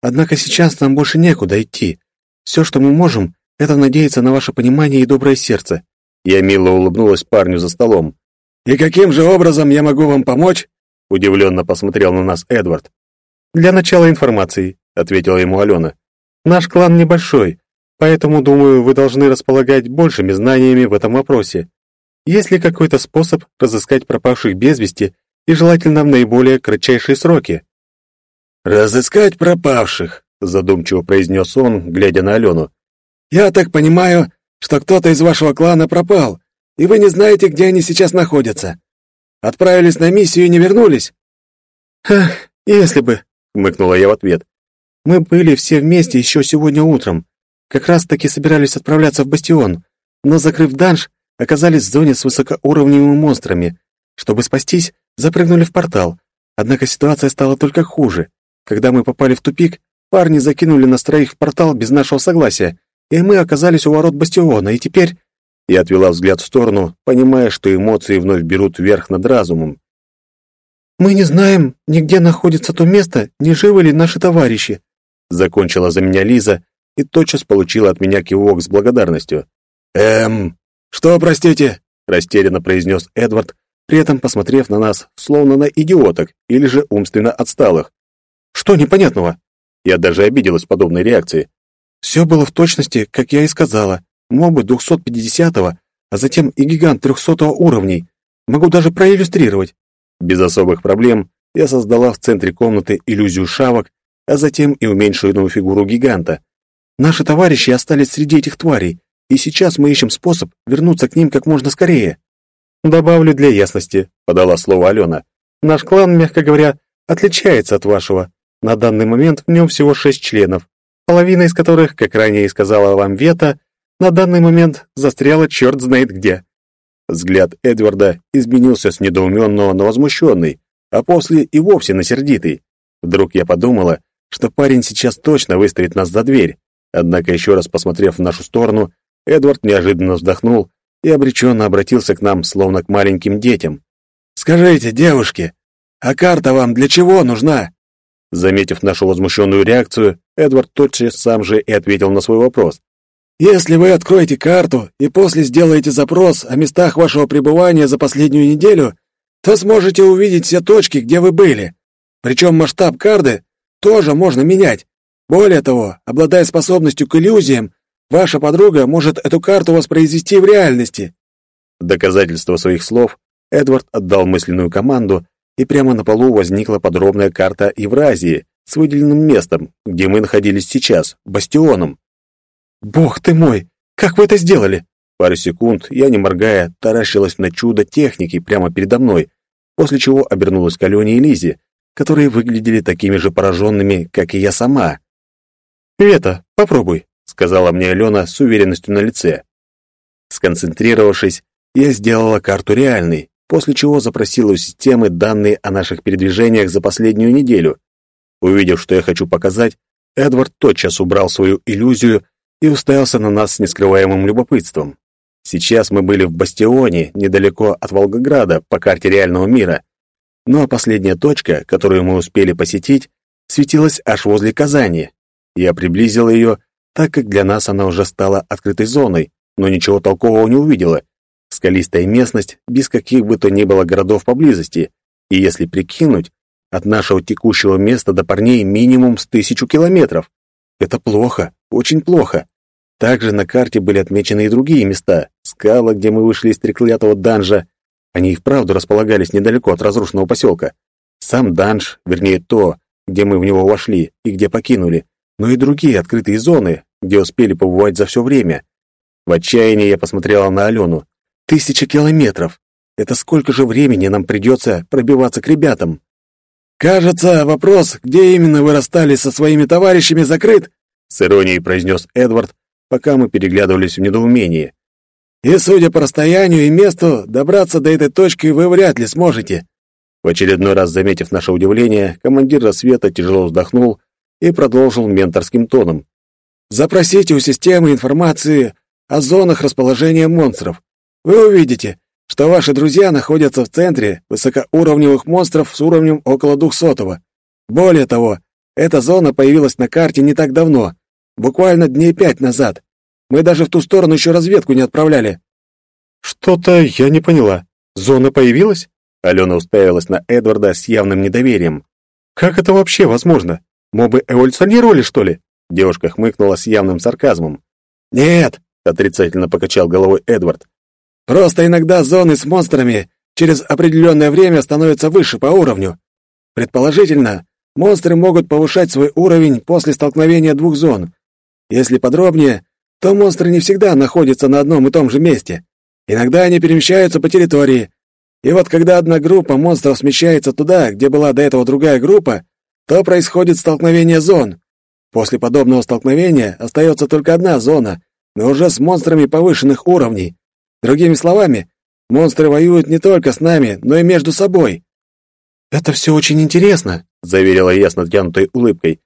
Однако сейчас нам больше некуда идти. Все, что мы можем, это надеяться на ваше понимание и доброе сердце. Я мило улыбнулась парню за столом. И каким же образом я могу вам помочь? Удивленно посмотрел на нас Эдвард. «Для начала информации», — ответила ему Алена. «Наш клан небольшой, поэтому, думаю, вы должны располагать большими знаниями в этом вопросе. Есть ли какой-то способ разыскать пропавших без вести и желательно в наиболее кратчайшие сроки?» «Разыскать пропавших», — задумчиво произнес он, глядя на Алену. «Я так понимаю, что кто-то из вашего клана пропал, и вы не знаете, где они сейчас находятся. Отправились на миссию и не вернулись?» «Ах, если бы», — хмыкнула я в ответ. «Мы были все вместе еще сегодня утром. Как раз-таки собирались отправляться в Бастион, но, закрыв данж, оказались в зоне с высокоуровневыми монстрами. Чтобы спастись, запрыгнули в портал. Однако ситуация стала только хуже. Когда мы попали в тупик, парни закинули нас троих в портал без нашего согласия, и мы оказались у ворот Бастиона, и теперь...» Я отвела взгляд в сторону, понимая, что эмоции вновь берут верх над разумом. «Мы не знаем, нигде находится то место, не живы ли наши товарищи», закончила за меня Лиза и тотчас получила от меня кивок с благодарностью. «Эм, что, простите?» растерянно произнес Эдвард, при этом посмотрев на нас, словно на идиоток или же умственно отсталых. «Что непонятного?» Я даже обиделась подобной реакции. «Все было в точности, как я и сказала. Мобы 250-го, а затем и гигант 300-го уровней. Могу даже проиллюстрировать. Без особых проблем я создала в центре комнаты иллюзию шавок, а затем и уменьшенную фигуру гиганта. Наши товарищи остались среди этих тварей, и сейчас мы ищем способ вернуться к ним как можно скорее. Добавлю для ясности, подала слово Алена. Наш клан, мягко говоря, отличается от вашего. На данный момент в нем всего шесть членов, половина из которых, как ранее и сказала вам Вета, на данный момент застряла черт знает где. Взгляд Эдварда изменился с недоуменного на возмущенный, а после и вовсе на сердитый. Вдруг я подумала, что парень сейчас точно выставит нас за дверь. Однако, еще раз посмотрев в нашу сторону, Эдвард неожиданно вздохнул и обреченно обратился к нам, словно к маленьким детям. «Скажите, девушки, а карта вам для чего нужна?» Заметив нашу возмущенную реакцию, Эдвард тотчас сам же и ответил на свой вопрос. Если вы откроете карту и после сделаете запрос о местах вашего пребывания за последнюю неделю, то сможете увидеть все точки, где вы были. Причем масштаб карты тоже можно менять. Более того, обладая способностью к иллюзиям, ваша подруга может эту карту воспроизвести в реальности. Доказательство своих слов Эдвард отдал мысленную команду, и прямо на полу возникла подробная карта Евразии с выделенным местом, где мы находились сейчас, бастионом. «Бог ты мой! Как вы это сделали?» Пару секунд я, не моргая, таращилась на чудо техники прямо передо мной, после чего обернулась к Алене и Лизе, которые выглядели такими же пораженными, как и я сама. «Вета, попробуй», — сказала мне Алена с уверенностью на лице. Сконцентрировавшись, я сделала карту реальной, после чего запросила у системы данные о наших передвижениях за последнюю неделю. Увидев, что я хочу показать, Эдвард тотчас убрал свою иллюзию и уставился на нас с нескрываемым любопытством. Сейчас мы были в Бастионе, недалеко от Волгограда, по карте реального мира. Ну а последняя точка, которую мы успели посетить, светилась аж возле Казани. Я приблизил ее, так как для нас она уже стала открытой зоной, но ничего толкового не увидела. Скалистая местность, без каких бы то ни было городов поблизости, и если прикинуть, от нашего текущего места до парней минимум с тысячу километров. Это плохо, очень плохо. Также на карте были отмечены и другие места. Скала, где мы вышли из треклятого данжа. Они и вправду располагались недалеко от разрушенного поселка. Сам данж, вернее то, где мы в него вошли и где покинули, но и другие открытые зоны, где успели побывать за все время. В отчаянии я посмотрела на Алену. Тысяча километров. Это сколько же времени нам придется пробиваться к ребятам? «Кажется, вопрос, где именно вы расстались со своими товарищами, закрыт», с иронией произнес Эдвард, пока мы переглядывались в недоумении. «И, судя по расстоянию и месту, добраться до этой точки вы вряд ли сможете». В очередной раз заметив наше удивление, командир рассвета тяжело вздохнул и продолжил менторским тоном. «Запросите у системы информации о зонах расположения монстров. Вы увидите, что ваши друзья находятся в центре высокоуровневых монстров с уровнем около двухсотого. Более того, эта зона появилась на карте не так давно, буквально дней пять назад. Мы даже в ту сторону еще разведку не отправляли». «Что-то я не поняла. Зона появилась? Алена уставилась на Эдварда с явным недоверием. «Как это вообще возможно? Мобы эволюционировали, что ли?» Девушка хмыкнула с явным сарказмом. «Нет», — отрицательно покачал головой Эдвард. «Просто иногда зоны с монстрами через определенное время становятся выше по уровню. Предположительно, монстры могут повышать свой уровень после столкновения двух зон. Если подробнее, то монстры не всегда находятся на одном и том же месте. Иногда они перемещаются по территории. И вот когда одна группа монстров смещается туда, где была до этого другая группа, то происходит столкновение зон. После подобного столкновения остается только одна зона, но уже с монстрами повышенных уровней. Другими словами, монстры воюют не только с нами, но и между собой. «Это все очень интересно», — заверила я с натянутой улыбкой.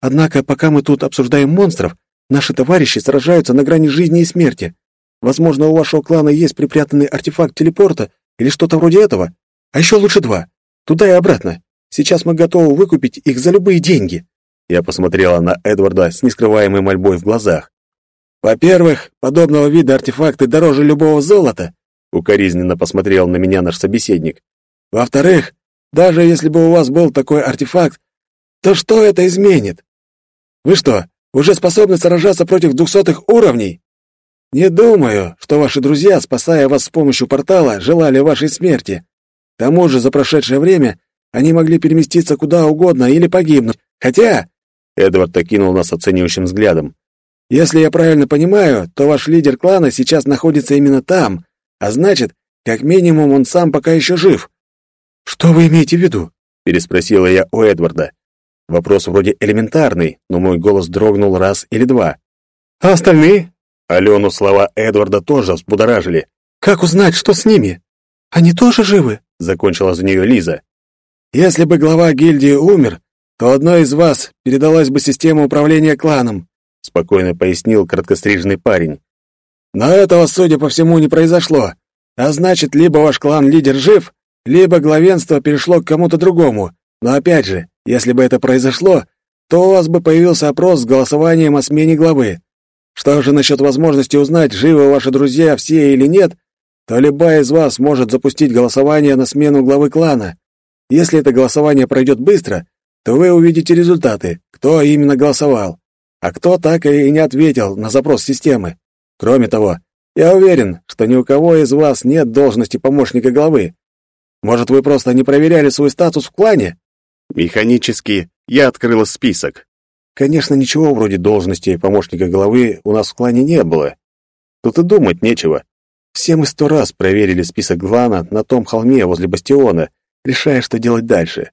«Однако, пока мы тут обсуждаем монстров, наши товарищи сражаются на грани жизни и смерти. Возможно, у вашего клана есть припрятанный артефакт телепорта или что-то вроде этого. А еще лучше два. Туда и обратно. Сейчас мы готовы выкупить их за любые деньги». Я посмотрела на Эдварда с нескрываемой мольбой в глазах. «Во-первых, подобного вида артефакты дороже любого золота», — укоризненно посмотрел на меня наш собеседник. «Во-вторых, даже если бы у вас был такой артефакт, то что это изменит? Вы что, уже способны сражаться против двухсотых уровней? Не думаю, что ваши друзья, спасая вас с помощью портала, желали вашей смерти. К тому же за прошедшее время они могли переместиться куда угодно или погибнуть. Хотя...» Эдвард окинул нас оценивающим взглядом. «Если я правильно понимаю, то ваш лидер клана сейчас находится именно там, а значит, как минимум он сам пока еще жив. «Что вы имеете в виду?» — переспросила я у Эдварда. Вопрос вроде элементарный, но мой голос дрогнул раз или два. «А остальные?» Алену слова Эдварда тоже взбудоражили. «Как узнать, что с ними? Они тоже живы?» — закончила за нее Лиза. «Если бы глава гильдии умер, то одной из вас передалась бы система управления кланом», — спокойно пояснил краткостриженный парень. «Но этого, судя по всему, не произошло. А значит, либо ваш клан-лидер жив, либо главенство перешло к кому-то другому. Но опять же, если бы это произошло, то у вас бы появился опрос с голосованием о смене главы. Что же насчет возможности узнать, живы ваши друзья все или нет, то любая из вас может запустить голосование на смену главы клана. Если это голосование пройдет быстро, то вы увидите результаты, кто именно голосовал, а кто так и не ответил на запрос системы. Кроме того, я уверен, что ни у кого из вас нет должности помощника главы. Может, вы просто не проверяли свой статус в клане? Механически я открыла список. Конечно, ничего вроде должности помощника главы у нас в клане не было. Тут и думать нечего. Все мы сто раз проверили список клана на том холме возле бастиона, решая, что делать дальше.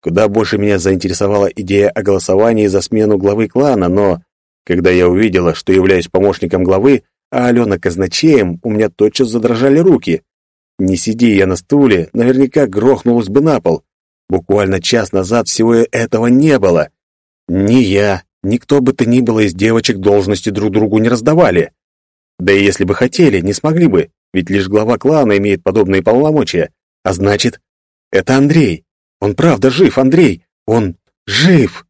Куда больше меня заинтересовала идея о голосовании за смену главы клана, но когда я увидела, что являюсь помощником главы, а Алена казначеем, у меня тотчас задрожали руки. Не сиди я на стуле, наверняка грохнулась бы на пол. Буквально час назад всего этого не было. Ни я, ни кто бы то ни было из девочек должности друг другу не раздавали. Да и если бы хотели, не смогли бы, ведь лишь глава клана имеет подобные полномочия. А значит, это Андрей. Он правда жив, Андрей. Он жив.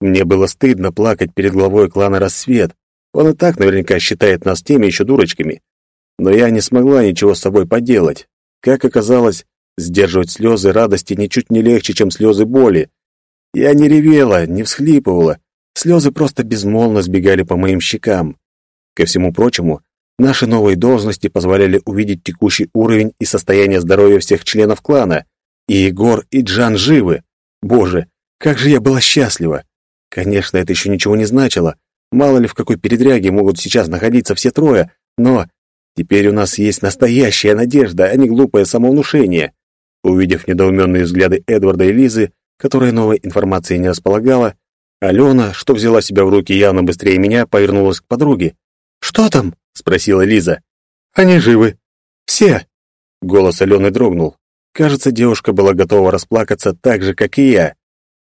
Мне было стыдно плакать перед главой клана «Рассвет». Он и так наверняка считает нас теми еще дурочками. Но я не смогла ничего с собой поделать. Как оказалось, сдерживать слезы радости ничуть не легче, чем слезы боли. Я не ревела, не всхлипывала. Слезы просто безмолвно сбегали по моим щекам. Ко всему прочему, наши новые должности позволяли увидеть текущий уровень и состояние здоровья всех членов клана. И Егор, и Джан живы. Боже, как же я была счастлива. Конечно, это еще ничего не значило. Мало ли в какой передряге могут сейчас находиться все трое, но Теперь у нас есть настоящая надежда, а не глупое самовнушение. Увидев недоуменные взгляды Эдварда и Лизы, которая новой информацией не располагала, Алена, что взяла себя в руки явно быстрее меня, повернулась к подруге. «Что там?» — спросила Лиза. «Они живы. Все!» Голос Алены дрогнул. Кажется, девушка была готова расплакаться так же, как и я.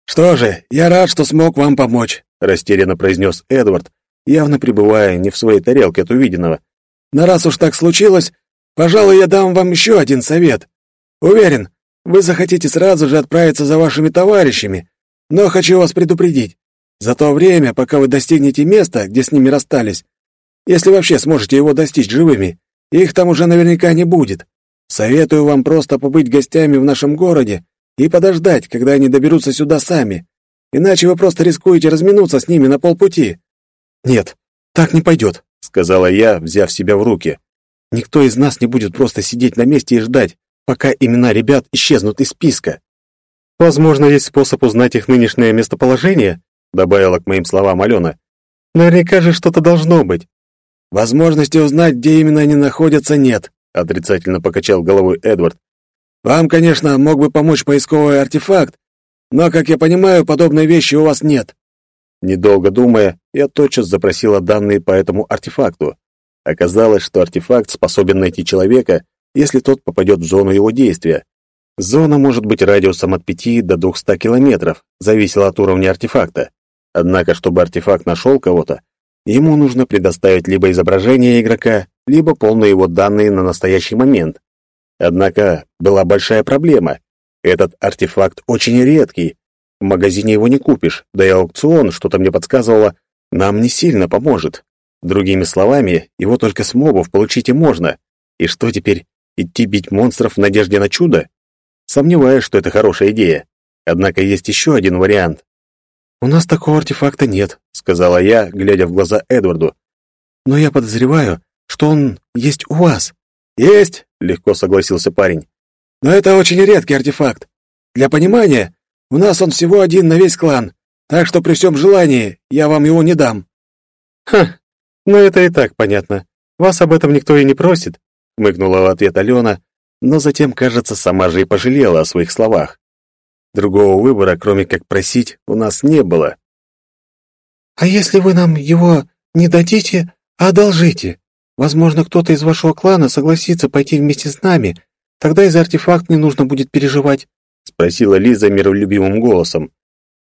«Что же, я рад, что смог вам помочь», — растерянно произнес Эдвард, явно пребывая не в своей тарелке от увиденного. Но раз уж так случилось, пожалуй, я дам вам еще один совет. Уверен, вы захотите сразу же отправиться за вашими товарищами, но хочу вас предупредить. За то время, пока вы достигнете места, где с ними расстались, если вообще сможете его достичь живыми, их там уже наверняка не будет. Советую вам просто побыть гостями в нашем городе и подождать, когда они доберутся сюда сами. Иначе вы просто рискуете разминуться с ними на полпути». «Нет, так не пойдет», — сказала я, взяв себя в руки. «Никто из нас не будет просто сидеть на месте и ждать, пока имена ребят исчезнут из списка». «Возможно, есть способ узнать их нынешнее местоположение», — добавила к моим словам Алена. «Наверняка же что-то должно быть». «Возможности узнать, где именно они находятся, нет», — отрицательно покачал головой Эдвард. «Вам, конечно, мог бы помочь поисковый артефакт, но, как я понимаю, подобной вещи у вас нет». Недолго думая, я тотчас запросила данные по этому артефакту. Оказалось, что артефакт способен найти человека, если тот попадет в зону его действия. Зона может быть радиусом от 5 до 200 километров, зависело от уровня артефакта. Однако, чтобы артефакт нашел кого-то, ему нужно предоставить либо изображение игрока, либо полные его данные на настоящий момент. Однако была большая проблема. Этот артефакт очень редкий. В магазине его не купишь, да и аукцион, что-то мне подсказывало, нам не сильно поможет. Другими словами, его только с мобов получить и можно. И что теперь, идти бить монстров в надежде на чудо? Сомневаюсь, что это хорошая идея. Однако есть еще один вариант. «У нас такого артефакта нет», — сказала я, глядя в глаза Эдварду. «Но я подозреваю, что он есть у вас». «Есть», — легко согласился парень. «Но это очень редкий артефакт. Для понимания, у нас он всего один на весь клан, так что при всем желании я вам его не дам». «Ха, ну это и так понятно. Вас об этом никто и не просит», — хмыкнула в ответ Алена, но затем, кажется, сама же и пожалела о своих словах. Другого выбора, кроме как просить, у нас не было. «А если вы нам его не дадите, а одолжите? Возможно, кто-то из вашего клана согласится пойти вместе с нами, тогда и за артефакт не нужно будет переживать», — спросила Лиза миролюбивым голосом.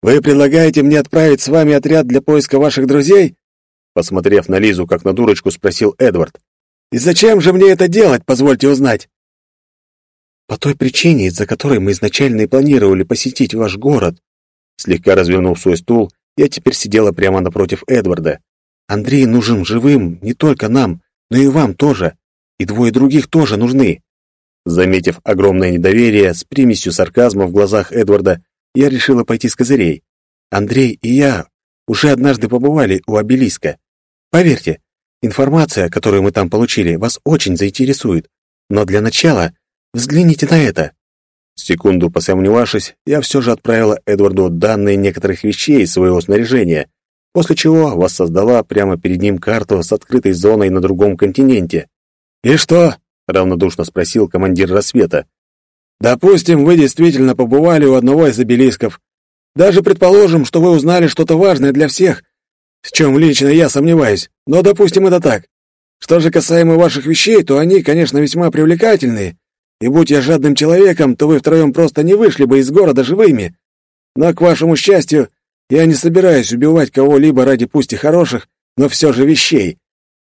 «Вы предлагаете мне отправить с вами отряд для поиска ваших друзей?» Посмотрев на Лизу, как на дурочку, спросил Эдвард. «И зачем же мне это делать, позвольте узнать?» По той причине, из-за которой мы изначально и планировали посетить ваш город. Слегка развернув свой стул, я теперь сидела прямо напротив Эдварда. Андрей нужен живым не только нам, но и вам тоже. И двое других тоже нужны. Заметив огромное недоверие с примесью сарказма в глазах Эдварда, я решила пойти с козырей. Андрей и я уже однажды побывали у обелиска. Поверьте, информация, которую мы там получили, вас очень заинтересует. Но для начала Взгляните на это!» Секунду посомневавшись, я все же отправила Эдварду данные некоторых вещей из своего снаряжения, после чего воссоздала прямо перед ним карту с открытой зоной на другом континенте. «И что?» — равнодушно спросил командир рассвета. «Допустим, вы действительно побывали у одного из обелисков. Даже предположим, что вы узнали что-то важное для всех, в чем лично я сомневаюсь, но допустим это так. Что же касаемо ваших вещей, то они, конечно, весьма привлекательные, и будь я жадным человеком, то вы втроем просто не вышли бы из города живыми. Но, к вашему счастью, я не собираюсь убивать кого-либо ради пусть и хороших, но все же вещей.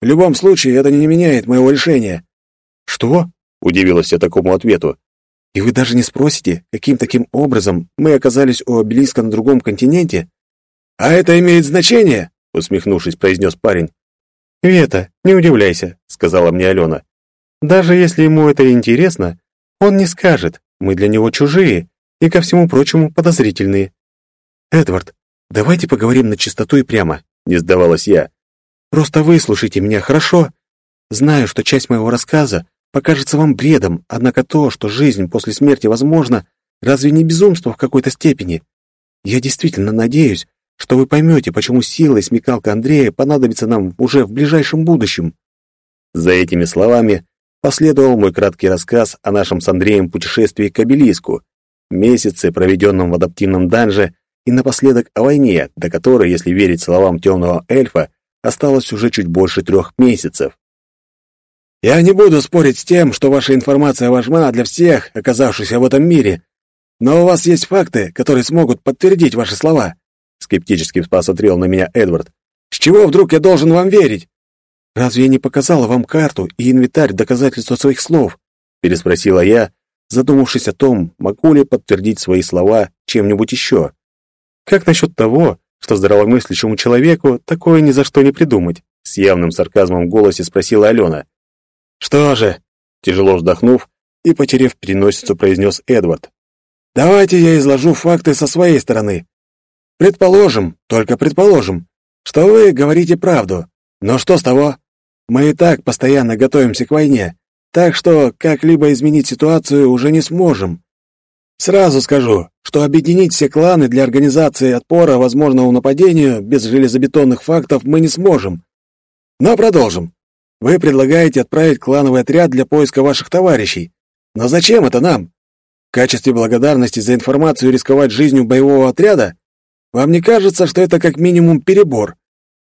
В любом случае, это не меняет моего решения». «Что?» — удивилась я такому ответу. «И вы даже не спросите, каким таким образом мы оказались у обелиска на другом континенте?» «А это имеет значение?» — усмехнувшись, произнес парень. «Вета, не удивляйся», — сказала мне Алена. Даже если ему это интересно, он не скажет, мы для него чужие и, ко всему прочему, подозрительные. «Эдвард, давайте поговорим на чистоту и прямо», — не сдавалась я. «Просто выслушайте меня, хорошо? Знаю, что часть моего рассказа покажется вам бредом, однако то, что жизнь после смерти возможна, разве не безумство в какой-то степени? Я действительно надеюсь, что вы поймете, почему сила и смекалка Андрея понадобится нам уже в ближайшем будущем». За этими словами Последовал мой краткий рассказ о нашем с Андреем путешествии к обелиску, месяце, проведенном в адаптивном данже, и напоследок о войне, до которой, если верить словам темного эльфа, осталось уже чуть больше трех месяцев. «Я не буду спорить с тем, что ваша информация важна для всех, оказавшихся в этом мире, но у вас есть факты, которые смогут подтвердить ваши слова», скептически посмотрел на меня Эдвард. «С чего вдруг я должен вам верить?» «Разве я не показала вам карту и инвентарь доказательства своих слов?» — переспросила я, задумавшись о том, могу ли подтвердить свои слова чем-нибудь еще. «Как насчет того, что здравомыслящему человеку такое ни за что не придумать?» С явным сарказмом в голосе спросила Алена. «Что же?» Тяжело вздохнув, и, потерев переносицу, произнес Эдвард. «Давайте я изложу факты со своей стороны. Предположим, только предположим, что вы говорите правду. Но что с того? Мы и так постоянно готовимся к войне, так что как-либо изменить ситуацию уже не сможем. Сразу скажу, что объединить все кланы для организации отпора возможному нападению без железобетонных фактов мы не сможем. Но продолжим. Вы предлагаете отправить клановый отряд для поиска ваших товарищей. Но зачем это нам? В качестве благодарности за информацию рисковать жизнью боевого отряда? Вам не кажется, что это как минимум перебор?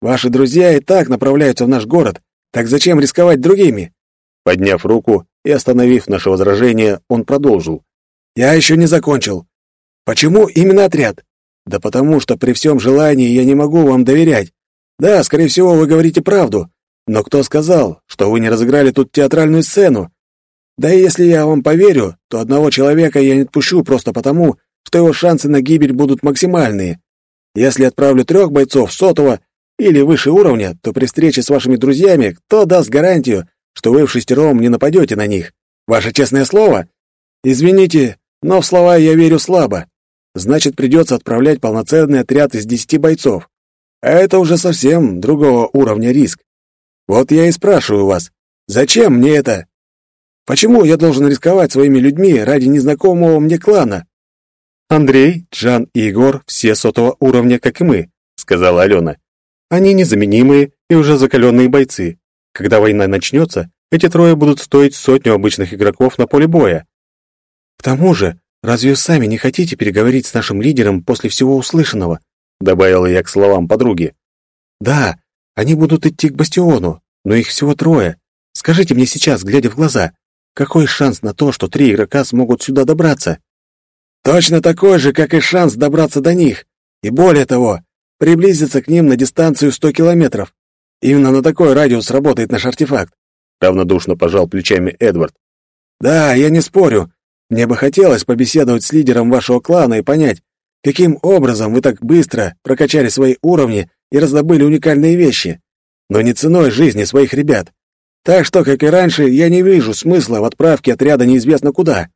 Ваши друзья и так направляются в наш город, так зачем рисковать другими? Подняв руку и остановив наше возражение, он продолжил. Я еще не закончил. Почему именно отряд? Да потому что при всем желании я не могу вам доверять. Да, скорее всего, вы говорите правду. Но кто сказал, что вы не разыграли тут театральную сцену? Да и если я вам поверю, то одного человека я не отпущу просто потому, что его шансы на гибель будут максимальные. Если отправлю трех бойцов сотого или выше уровня, то при встрече с вашими друзьями кто даст гарантию, что вы в шестером не нападете на них? Ваше честное слово? Извините, но в слова я верю слабо. Значит, придется отправлять полноценный отряд из десяти бойцов. А это уже совсем другого уровня риск. Вот я и спрашиваю вас, зачем мне это? Почему я должен рисковать своими людьми ради незнакомого мне клана? Андрей, Джан и Егор все сотого уровня, как и мы, сказала Алена. Они незаменимые и уже закаленные бойцы. Когда война начнется, эти трое будут стоить сотню обычных игроков на поле боя. К тому же, разве сами не хотите переговорить с нашим лидером после всего услышанного? добавила я к словам подруги. Да, они будут идти к бастиону, но их всего трое. Скажите мне сейчас, глядя в глаза, какой шанс на то, что три игрока смогут сюда добраться? Точно такой же, как и шанс добраться до них. И более того, приблизиться к ним на дистанцию 100 километров. Именно на такой радиус работает наш артефакт. Равнодушно пожал плечами Эдвард. Да, я не спорю, мне бы хотелось побеседовать с лидером вашего клана и понять, каким образом вы так быстро прокачали свои уровни и раздобыли уникальные вещи, но не ценой жизни своих ребят. Так что, как и раньше, я не вижу смысла в отправке отряда неизвестно куда.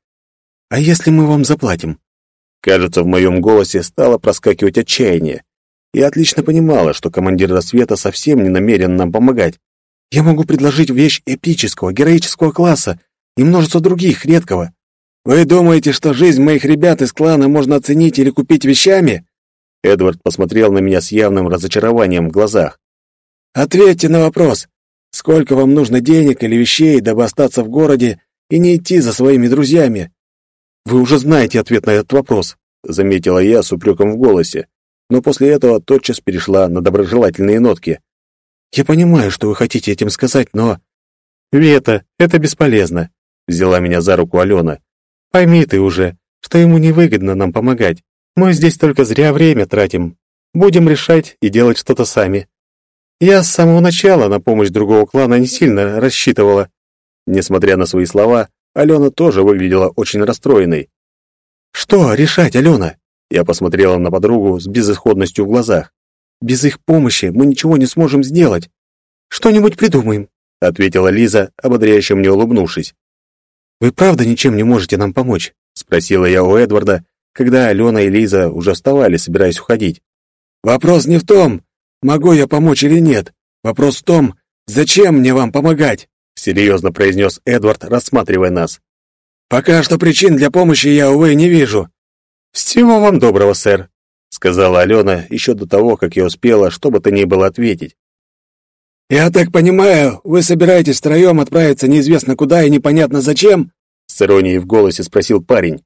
А если мы вам заплатим? Кажется, в моем голосе стало проскакивать отчаяние. Я отлично понимала, что командир рассвета совсем не намерен нам помогать. Я могу предложить вещь эпического, героического класса и множество других, редкого. Вы думаете, что жизнь моих ребят из клана можно оценить или купить вещами? Эдвард посмотрел на меня с явным разочарованием в глазах. Ответьте на вопрос. Сколько вам нужно денег или вещей, дабы остаться в городе и не идти за своими друзьями? Вы уже знаете ответ на этот вопрос, заметила я с упреком в голосе, но после этого тотчас перешла на доброжелательные нотки. Я понимаю, что вы хотите этим сказать, но Вета, это бесполезно, взяла меня за руку Алена. Пойми ты уже, что ему невыгодно нам помогать. Мы здесь только зря время тратим. Будем решать и делать что-то сами. Я с самого начала на помощь другого клана не сильно рассчитывала. Несмотря на свои слова, Алена тоже выглядела очень расстроенной. «Что решать, Алена?» Я посмотрела на подругу с безысходностью в глазах. «Без их помощи мы ничего не сможем сделать. Что-нибудь придумаем», — ответила Лиза, ободряюще мне улыбнувшись. «Вы правда ничем не можете нам помочь?» — спросила я у Эдварда, когда Алена и Лиза уже вставали, собираясь уходить. «Вопрос не в том, могу я помочь или нет. Вопрос в том, зачем мне вам помогать?» — серьезно произнес Эдвард, рассматривая нас. «Пока что причин для помощи я, увы, не вижу». «Всего вам доброго, сэр», — сказала Алена еще до того, как я успела, что бы то ни было ответить. «Я так понимаю, вы собираетесь втроем отправиться неизвестно куда и непонятно зачем?» С иронией в голосе спросил парень.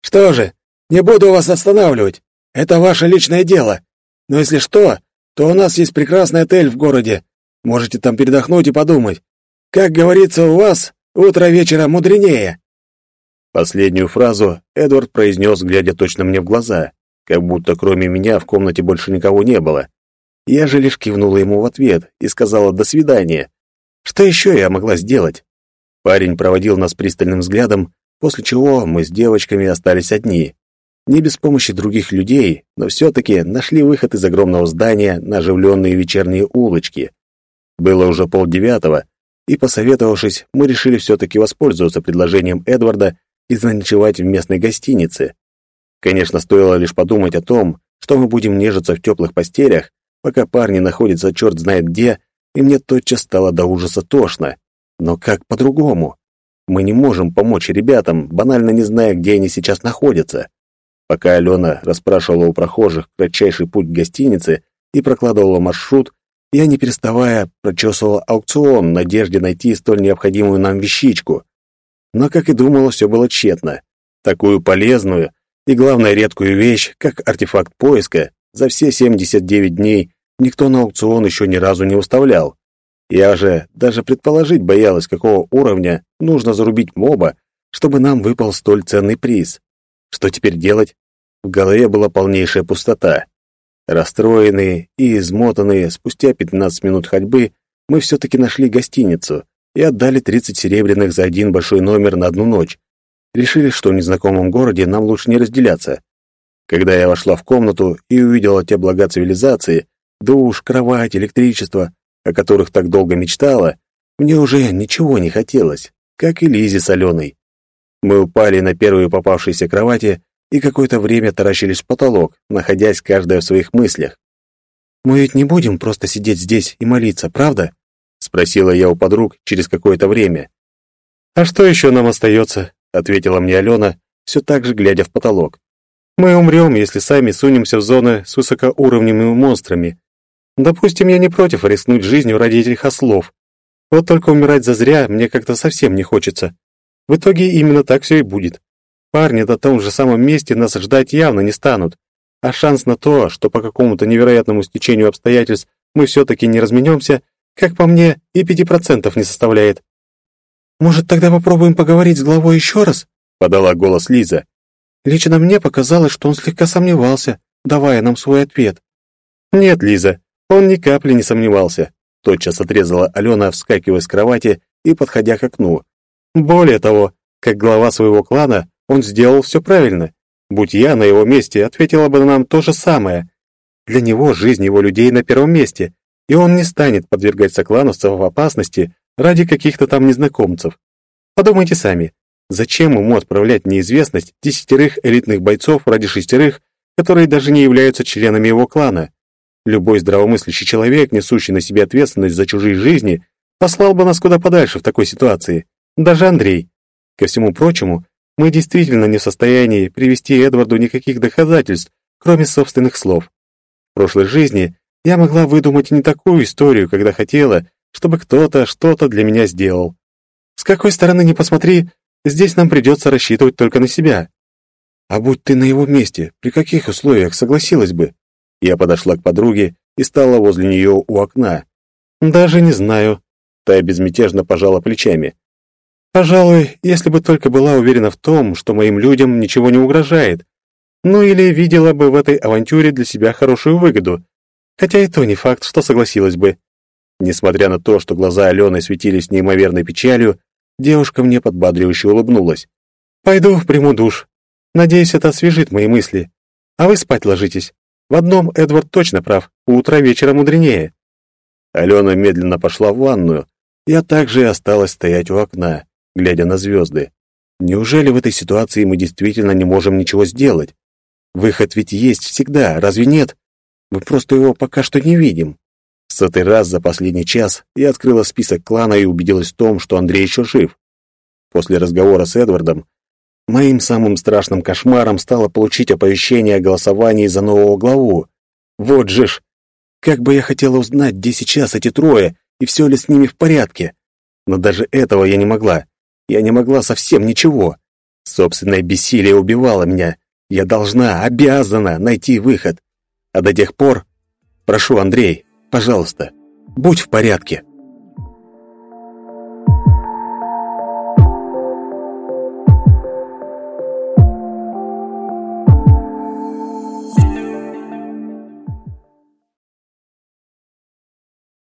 «Что же, не буду вас останавливать. Это ваше личное дело. Но если что, то у нас есть прекрасный отель в городе. Можете там передохнуть и подумать. Как говорится у вас, утро вечера мудренее». Последнюю фразу Эдвард произнес, глядя точно мне в глаза, как будто кроме меня в комнате больше никого не было. Я же лишь кивнула ему в ответ и сказала «до свидания». Что еще я могла сделать? Парень проводил нас пристальным взглядом, после чего мы с девочками остались одни. Не без помощи других людей, но все-таки нашли выход из огромного здания на оживленные вечерние улочки. Было уже полдевятого, и, посоветовавшись, мы решили все-таки воспользоваться предложением Эдварда и заночевать в местной гостинице. Конечно, стоило лишь подумать о том, что мы будем нежиться в теплых постелях, пока парни находятся черт знает где, и мне тотчас стало до ужаса тошно. Но как по-другому? Мы не можем помочь ребятам, банально не зная, где они сейчас находятся. Пока Алена расспрашивала у прохожих кратчайший путь к гостинице и прокладывала маршрут, я, не переставая, прочесывал аукцион в надежде найти столь необходимую нам вещичку. Но, как и думала, все было тщетно. Такую полезную и, главное, редкую вещь, как артефакт поиска, за все 79 дней никто на аукцион еще ни разу не выставлял. Я же даже предположить боялась, какого уровня нужно зарубить моба, чтобы нам выпал столь ценный приз. Что теперь делать? В голове была полнейшая пустота. Расстроенные и измотанные, спустя 15 минут ходьбы мы все-таки нашли гостиницу и отдали 30 серебряных за один большой номер на одну ночь. Решили, что в незнакомом городе нам лучше не разделяться. Когда я вошла в комнату и увидела те блага цивилизации, душ, кровать, электричество, о которых так долго мечтала, мне уже ничего не хотелось, как и Лизе с Аленой. Мы упали на первые попавшиеся кровати и какое-то время таращились в потолок, находясь каждая в своих мыслях. «Мы ведь не будем просто сидеть здесь и молиться, правда?» — спросила я у подруг через какое-то время. «А что еще нам остается?» — ответила мне Алена, все так же глядя в потолок. «Мы умрем, если сами сунемся в зоны с высокоуровневыми монстрами. Допустим, я не против рискнуть жизнью ради этих ослов. Вот только умирать зазря мне как-то совсем не хочется. В итоге именно так все и будет. Парни на том же самом месте нас ждать явно не станут, а шанс на то, что по какому-то невероятному стечению обстоятельств мы все-таки не разменемся, как по мне, и пяти процентов не составляет. «Может, тогда попробуем поговорить с главой еще раз?» — подала голос Лиза. «Лично мне показалось, что он слегка сомневался, давая нам свой ответ». «Нет, Лиза, он ни капли не сомневался», — тотчас отрезала Алена, вскакивая с кровати и подходя к окну. «Более того, как глава своего клана, он сделал все правильно. Будь я на его месте, ответила бы нам то же самое. Для него жизнь его людей на первом месте, и он не станет подвергать соклановцев в опасности ради каких-то там незнакомцев. Подумайте сами, зачем ему отправлять неизвестность десятерых элитных бойцов ради шестерых, которые даже не являются членами его клана? Любой здравомыслящий человек, несущий на себе ответственность за чужие жизни, послал бы нас куда подальше в такой ситуации. Даже Андрей. Ко всему прочему, мы действительно не в состоянии привести Эдварду никаких доказательств, кроме собственных слов. В прошлой жизни я могла выдумать не такую историю, когда хотела, чтобы кто-то что-то для меня сделал. С какой стороны ни посмотри, здесь нам придется рассчитывать только на себя. А будь ты на его месте, при каких условиях согласилась бы? Я подошла к подруге и стала возле нее у окна. Даже не знаю. Та безмятежно пожала плечами. Пожалуй, если бы только была уверена в том, что моим людям ничего не угрожает. Ну или видела бы в этой авантюре для себя хорошую выгоду. Хотя и то не факт, что согласилась бы. Несмотря на то, что глаза Алены светились неимоверной печалью, девушка мне подбадривающе улыбнулась. «Пойду приму душ. Надеюсь, это освежит мои мысли. А вы спать ложитесь. В одном Эдвард точно прав. Утро вечера мудренее». Алена медленно пошла в ванную. Я также и осталась стоять у окна глядя на звезды. Неужели в этой ситуации мы действительно не можем ничего сделать? Выход ведь есть всегда, разве нет? Мы просто его пока что не видим. В сотый раз за последний час я открыла список клана и убедилась в том, что Андрей еще жив. После разговора с Эдвардом моим самым страшным кошмаром стало получить оповещение о голосовании за нового главу. Вот же ж! Как бы я хотела узнать, где сейчас эти трое, и все ли с ними в порядке. Но даже этого я не могла. Я не могла совсем ничего. Собственное бессилие убивало меня. Я должна, обязана найти выход. А до тех пор... Прошу, Андрей, пожалуйста, будь в порядке.